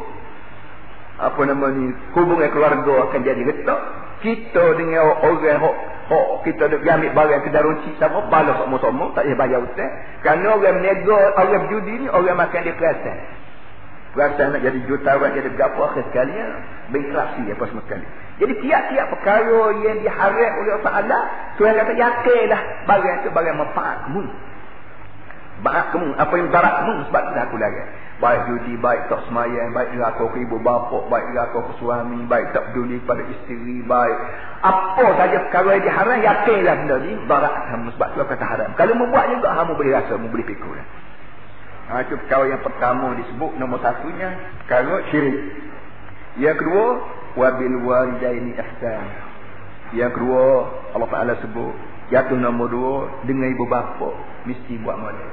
Apa nama ni? Hubungan keluarga akan jadi retak. Kita dengan orang Oh, kita duk ambil barang kedai runcit sama balas sama-sama tak payah bayar hutang. Kerana orang menega, orang berjudi ni orang makan dia perasan. Perasan nak jadi jutawan, jadi berapa akhir sekali ya. Berinteraksi apa semua sekali. Jadi tiap-tiap perkara yang diharap oleh Allah Ta'ala, Tuhan kata yakinlah barang itu barang manfaat kamu. Baik kamu, apa yang barat kamu sebab tu aku lagi baik judi, baik tak semayang, baik neraka ke ibu bapa, baik neraka ke suami, baik tak peduli pada isteri, baik apa saja perkara yang diharam, yakinlah benda ni, barat kamu sebab tu kata haram. Kalau mau buat juga, kamu boleh rasa, kamu boleh pikul. Ha, itu perkara yang pertama disebut, nombor satunya, perkara syirik. Yang kedua, wabil walidaini ihsan. Yang kedua, Allah Ta'ala sebut, jatuh nombor dua, dengan ibu bapa, mesti buat malam.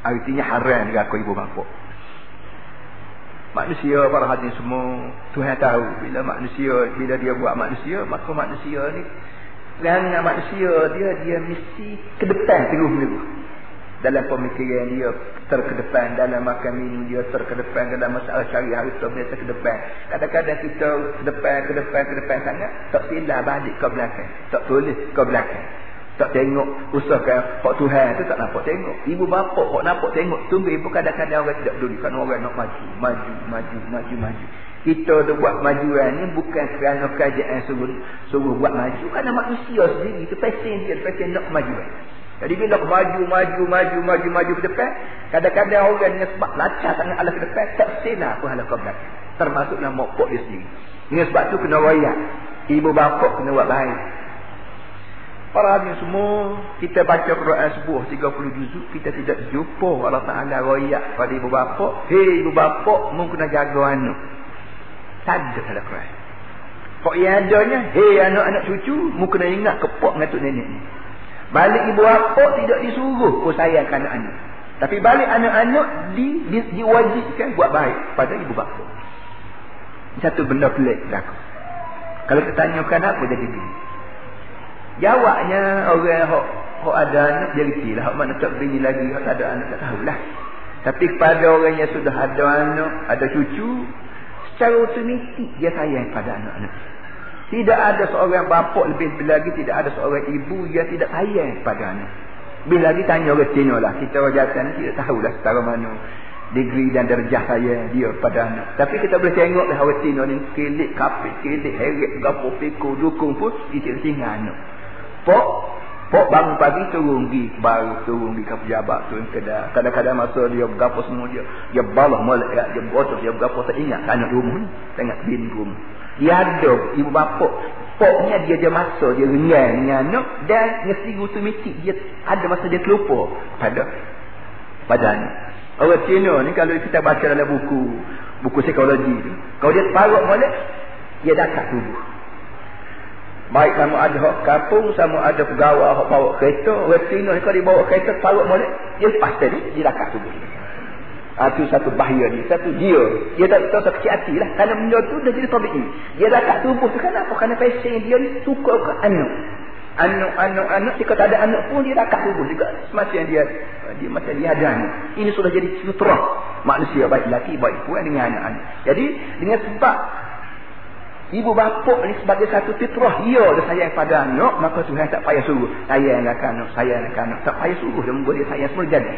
Artinya haram dengan aku ibu bapa. Manusia para hadirin semua Tuhan tahu bila manusia bila dia buat manusia maka manusia ni dan manusia dia dia mesti ke depan terus menerus dalam pemikiran dia terkedepan dalam makan minum dia terkedepan dalam masalah syariah itu dia terkedepan kadang-kadang kita ke depan ke depan ke depan sangat tak silap balik ke belakang. Tak tulis ke belakang. Tak tengok usahakan hak Tuhan tu tak nampak tengok. Ibu bapa hak nampak tengok. Tunggu ibu kadang-kadang orang tidak peduli. Kan orang nak maju maju maju maju maju. Kita tu buat majuan ni bukan kerana kerajaan suruh suruh buat maju. Kerana manusia sendiri tu pesen dia pesen nak kemajuan jadi bila maju maju maju maju maju ke depan kadang-kadang orang dengan sebab lancar sangat ala ke depan tak sena pun ala ke belakang termasuklah mokok dia sendiri dengan sebab tu kena royak ibu bapa kena buat baik Para hadirin semua, kita baca Quran sebuah 30 juzuk, kita tidak jumpa Allah Ta'ala royak pada ibu bapa. Hei ibu bapa, mu kena jaga anak. Tak ada dalam Quran. Kok yang adanya, hei anak-anak cucu, mu kena ingat kepok dengan tuk nenek ni. Balik ibu bapa tidak disuruh sayangkan anak-anak. Tapi balik anak-anak di, di, diwajibkan buat baik pada ibu bapa. Satu benda pelik berlaku. Kalau kita tanyakan apa jadi begini. Jawabnya orang hok hok ada anak reti lah. Hok mana tak beri lagi, hok tak ada anak tak tahulah. Tapi kepada orang yang sudah ada anak, ada cucu, secara otomatik dia sayang pada anak-anak. Tidak ada seorang bapa lebih lagi tidak ada seorang ibu yang tidak sayang pada anak. Bila lagi tanya orang Cina lah. Kita orang jatuh tidak tahulah setara mana degree dan derajah saya dia pada anak. Tapi kita boleh tengok lah orang Cina ni. Kelik, kapit, kelik, heret, gapo, pikul, dukung pun. Dia tinggal anak. Pok Pok bangun pagi turun pergi Baru turun pergi ke pejabat Turun Kadang-kadang masa dia berapa semua dia Dia balah ya. Dia botol Dia berapa tak ingat Anak rumah ni Tengok bin rumah Dia ada Ibu bapa. Poknya dia ada masa Dia renyang dengan anak Dan mesti otomatik Dia ada masa dia terlupa Pada anak Orang Cina ni Kalau kita baca dalam buku Buku psikologi tu Kalau dia terparuk molek Dia kat tubuh. Baik sama ada hak kampung, sama ada pegawai hak bawa kereta, orang Cina ni kalau dia bawa kereta parut molek, dia lepas tadi dia lakat tubuh. Ah tu satu bahaya ni, satu dia. Dia tak tahu tak kecil hati lah. Kerana benda tu dah jadi tabi'i. Dia lakat tubuh tu kenapa? Kerana passion dia ni suka ke anak. Anak, anak, anak, jika tak ada anak pun dia lakat tubuh juga. Semasa dia dia macam dia ada anak. Ini sudah jadi fitrah manusia baik lelaki baik puan dengan anak-anak. Jadi dengan sebab Ibu bapa ni sebagai satu fitrah dia dia sayang pada anak maka Tuhan tak payah suruh anak sayanglah anak tak payah suruh dia membuat dia sayang semua jadi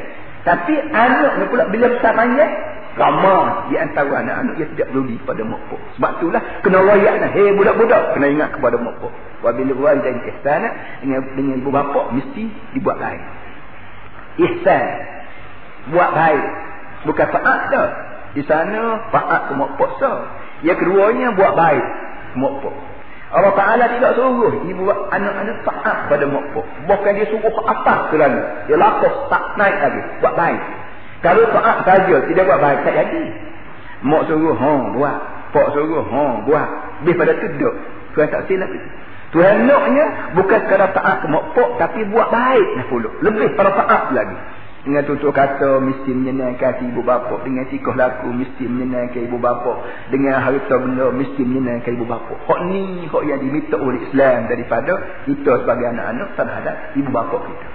tapi anak ni pula bila besar panjang ramah di antara anak-anak dia tidak peduli pada mokpok sebab itulah kena royak lah hei budak-budak kena ingat kepada mokpok wabila wal dan ihsan dengan, dengan ibu bapa mesti dibuat baik. Ihsan buat baik. Bukan faat dah. Di sana faat ke mokpok sah. Yang keduanya buat baik. Mak pok. Allah Ta'ala tidak suruh ibu anak-anak taat pada mak pok. Bukan dia suruh ke atas terlalu. Dia lakukan tak naik lagi. Buat baik. Kalau taat saja tidak buat baik, tak jadi. Mak suruh, ha, buat. Pok suruh, ha, buat. Lebih pada tu duduk. Tuhan tak silap itu. Tuhan naknya bukan sekadar taat ke mak pok, tapi buat baik. Lebih pada taat lagi. Dengan tutur kata mesti menyenangkan ibu bapa. Dengan tikoh laku mesti menyenangkan ibu bapa. Dengan harta benda mesti menyenangkan ibu bapa. Hak ni hak yang diminta oleh Islam daripada kita sebagai anak-anak terhadap ibu bapa kita.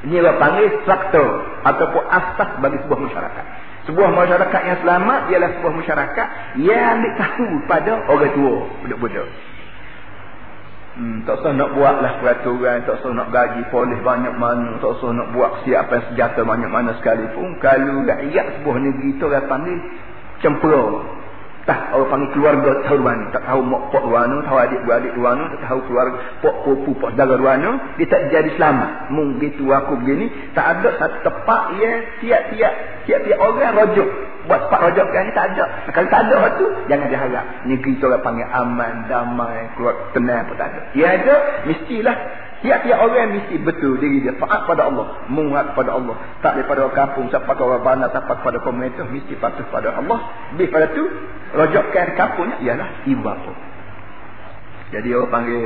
Ini adalah panggil struktur ataupun asas bagi sebuah masyarakat. Sebuah masyarakat yang selamat ialah sebuah masyarakat yang ambil tahu pada orang tua. Budak-budak. Hmm, tak usah nak buatlah peraturan, tak usah nak gaji polis banyak mana, tak usah nak buat siapa senjata banyak mana sekalipun. Kalau rakyat sebuah negeri itu orang panggil cempera. Tak orang panggil keluarga tahu mana, tak tahu mak pok mana, tahu adik beradik mana, tak tahu keluarga pok pupu pok saudara mana, dia tak jadi selamat. Mung gitu aku begini, tak ada satu tempat yang tiap-tiap tiap-tiap orang rojok buat tempat rojokkan ni tak ada. Kalau tak ada waktu, jangan diharap. Negeri tu orang panggil aman, damai, keluar tenang pun tak ada. Dia ada, mestilah. Tiap-tiap orang mesti betul diri dia. Taat pada Allah. Mungat pada Allah. Tak daripada kampung, sampai ke orang bandar, sampai kepada pemerintah. Mesti patuh pada Allah. Lebih pada tu, rojokkan kampungnya ialah ibu bapa. Jadi orang panggil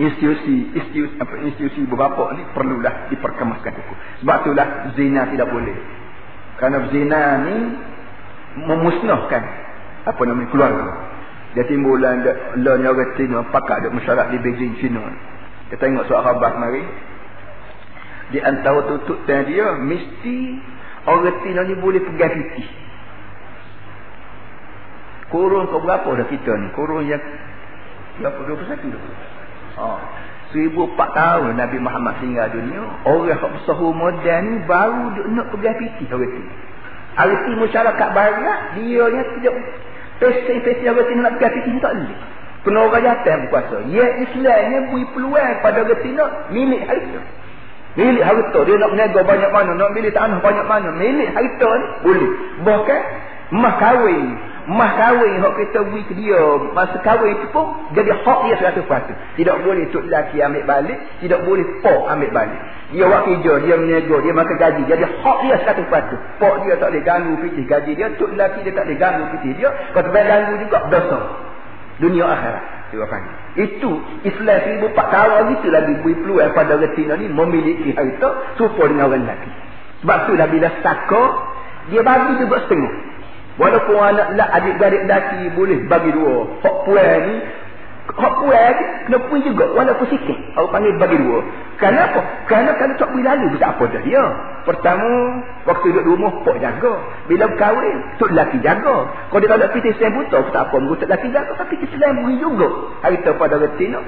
institusi institusi apa institusi ibu bapa ni perlulah diperkemaskan hukum. Sebab itulah zina tidak boleh. Kerana zina ni memusnahkan apa nama keluarga. Dia timbulan lah ni orang Cina pakat ada masyarakat di Beijing Cina. Kita tengok surat khabar mari. Di antara tutup tanya dia mesti orang Cina ni boleh pegang piti. Kurun ke berapa dah kita ni? Kurun yang berapa? 21 dah. Ha. Seribu empat tahun Nabi Muhammad tinggal dunia. Orang yang besar moden ni baru nak pegang piti orang Cina. Arti masyarakat barat dia ni tidak pesen-pesen yang berarti nak pergi fikir tak boleh. Kena orang jatuh berkuasa. Ya Islam ni beri peluang pada retina milik harta. Milik harta. Dia nak menego banyak mana. Nak milik tanah banyak mana. Milik harta ni boleh. Bahkan mah kahwin. Mah kahwin hak kita beri ke dia. Masa kahwin itu pun jadi hak dia seratus patu. Tidak boleh tuk lelaki ambil balik. Tidak boleh pok ambil balik. Dia buat kerja, dia menego, dia makan gaji. Jadi hak dia satu patu. Pok dia tak boleh ganggu pitih gaji dia. Tuk lelaki dia tak boleh ganggu pitih dia. Kalau terbaik ganggu juga, dosa. Dunia akhirat. Panggil. Itu Islam seribu empat tahun lagi lagi beri peluang pada retina ni memiliki harta supaya dengan orang lelaki. Sebab tu lah bila saka, dia bagi juga setengah. Walaupun anak lah adik-adik lelaki boleh bagi dua. Hak puan ni Hak puan kena pun juga walaupun sikit. Orang panggil bagi dua. Kenapa? Kerana kalau tak boleh lalu tak apa dah dia. Pertama, waktu duduk di rumah, pok jaga. Bila berkahwin, tu lelaki jaga. Kalau dia tak pitih Islam buta, tak apa. Buta lelaki jaga. Tapi Islam beri juga. Harita pada retina.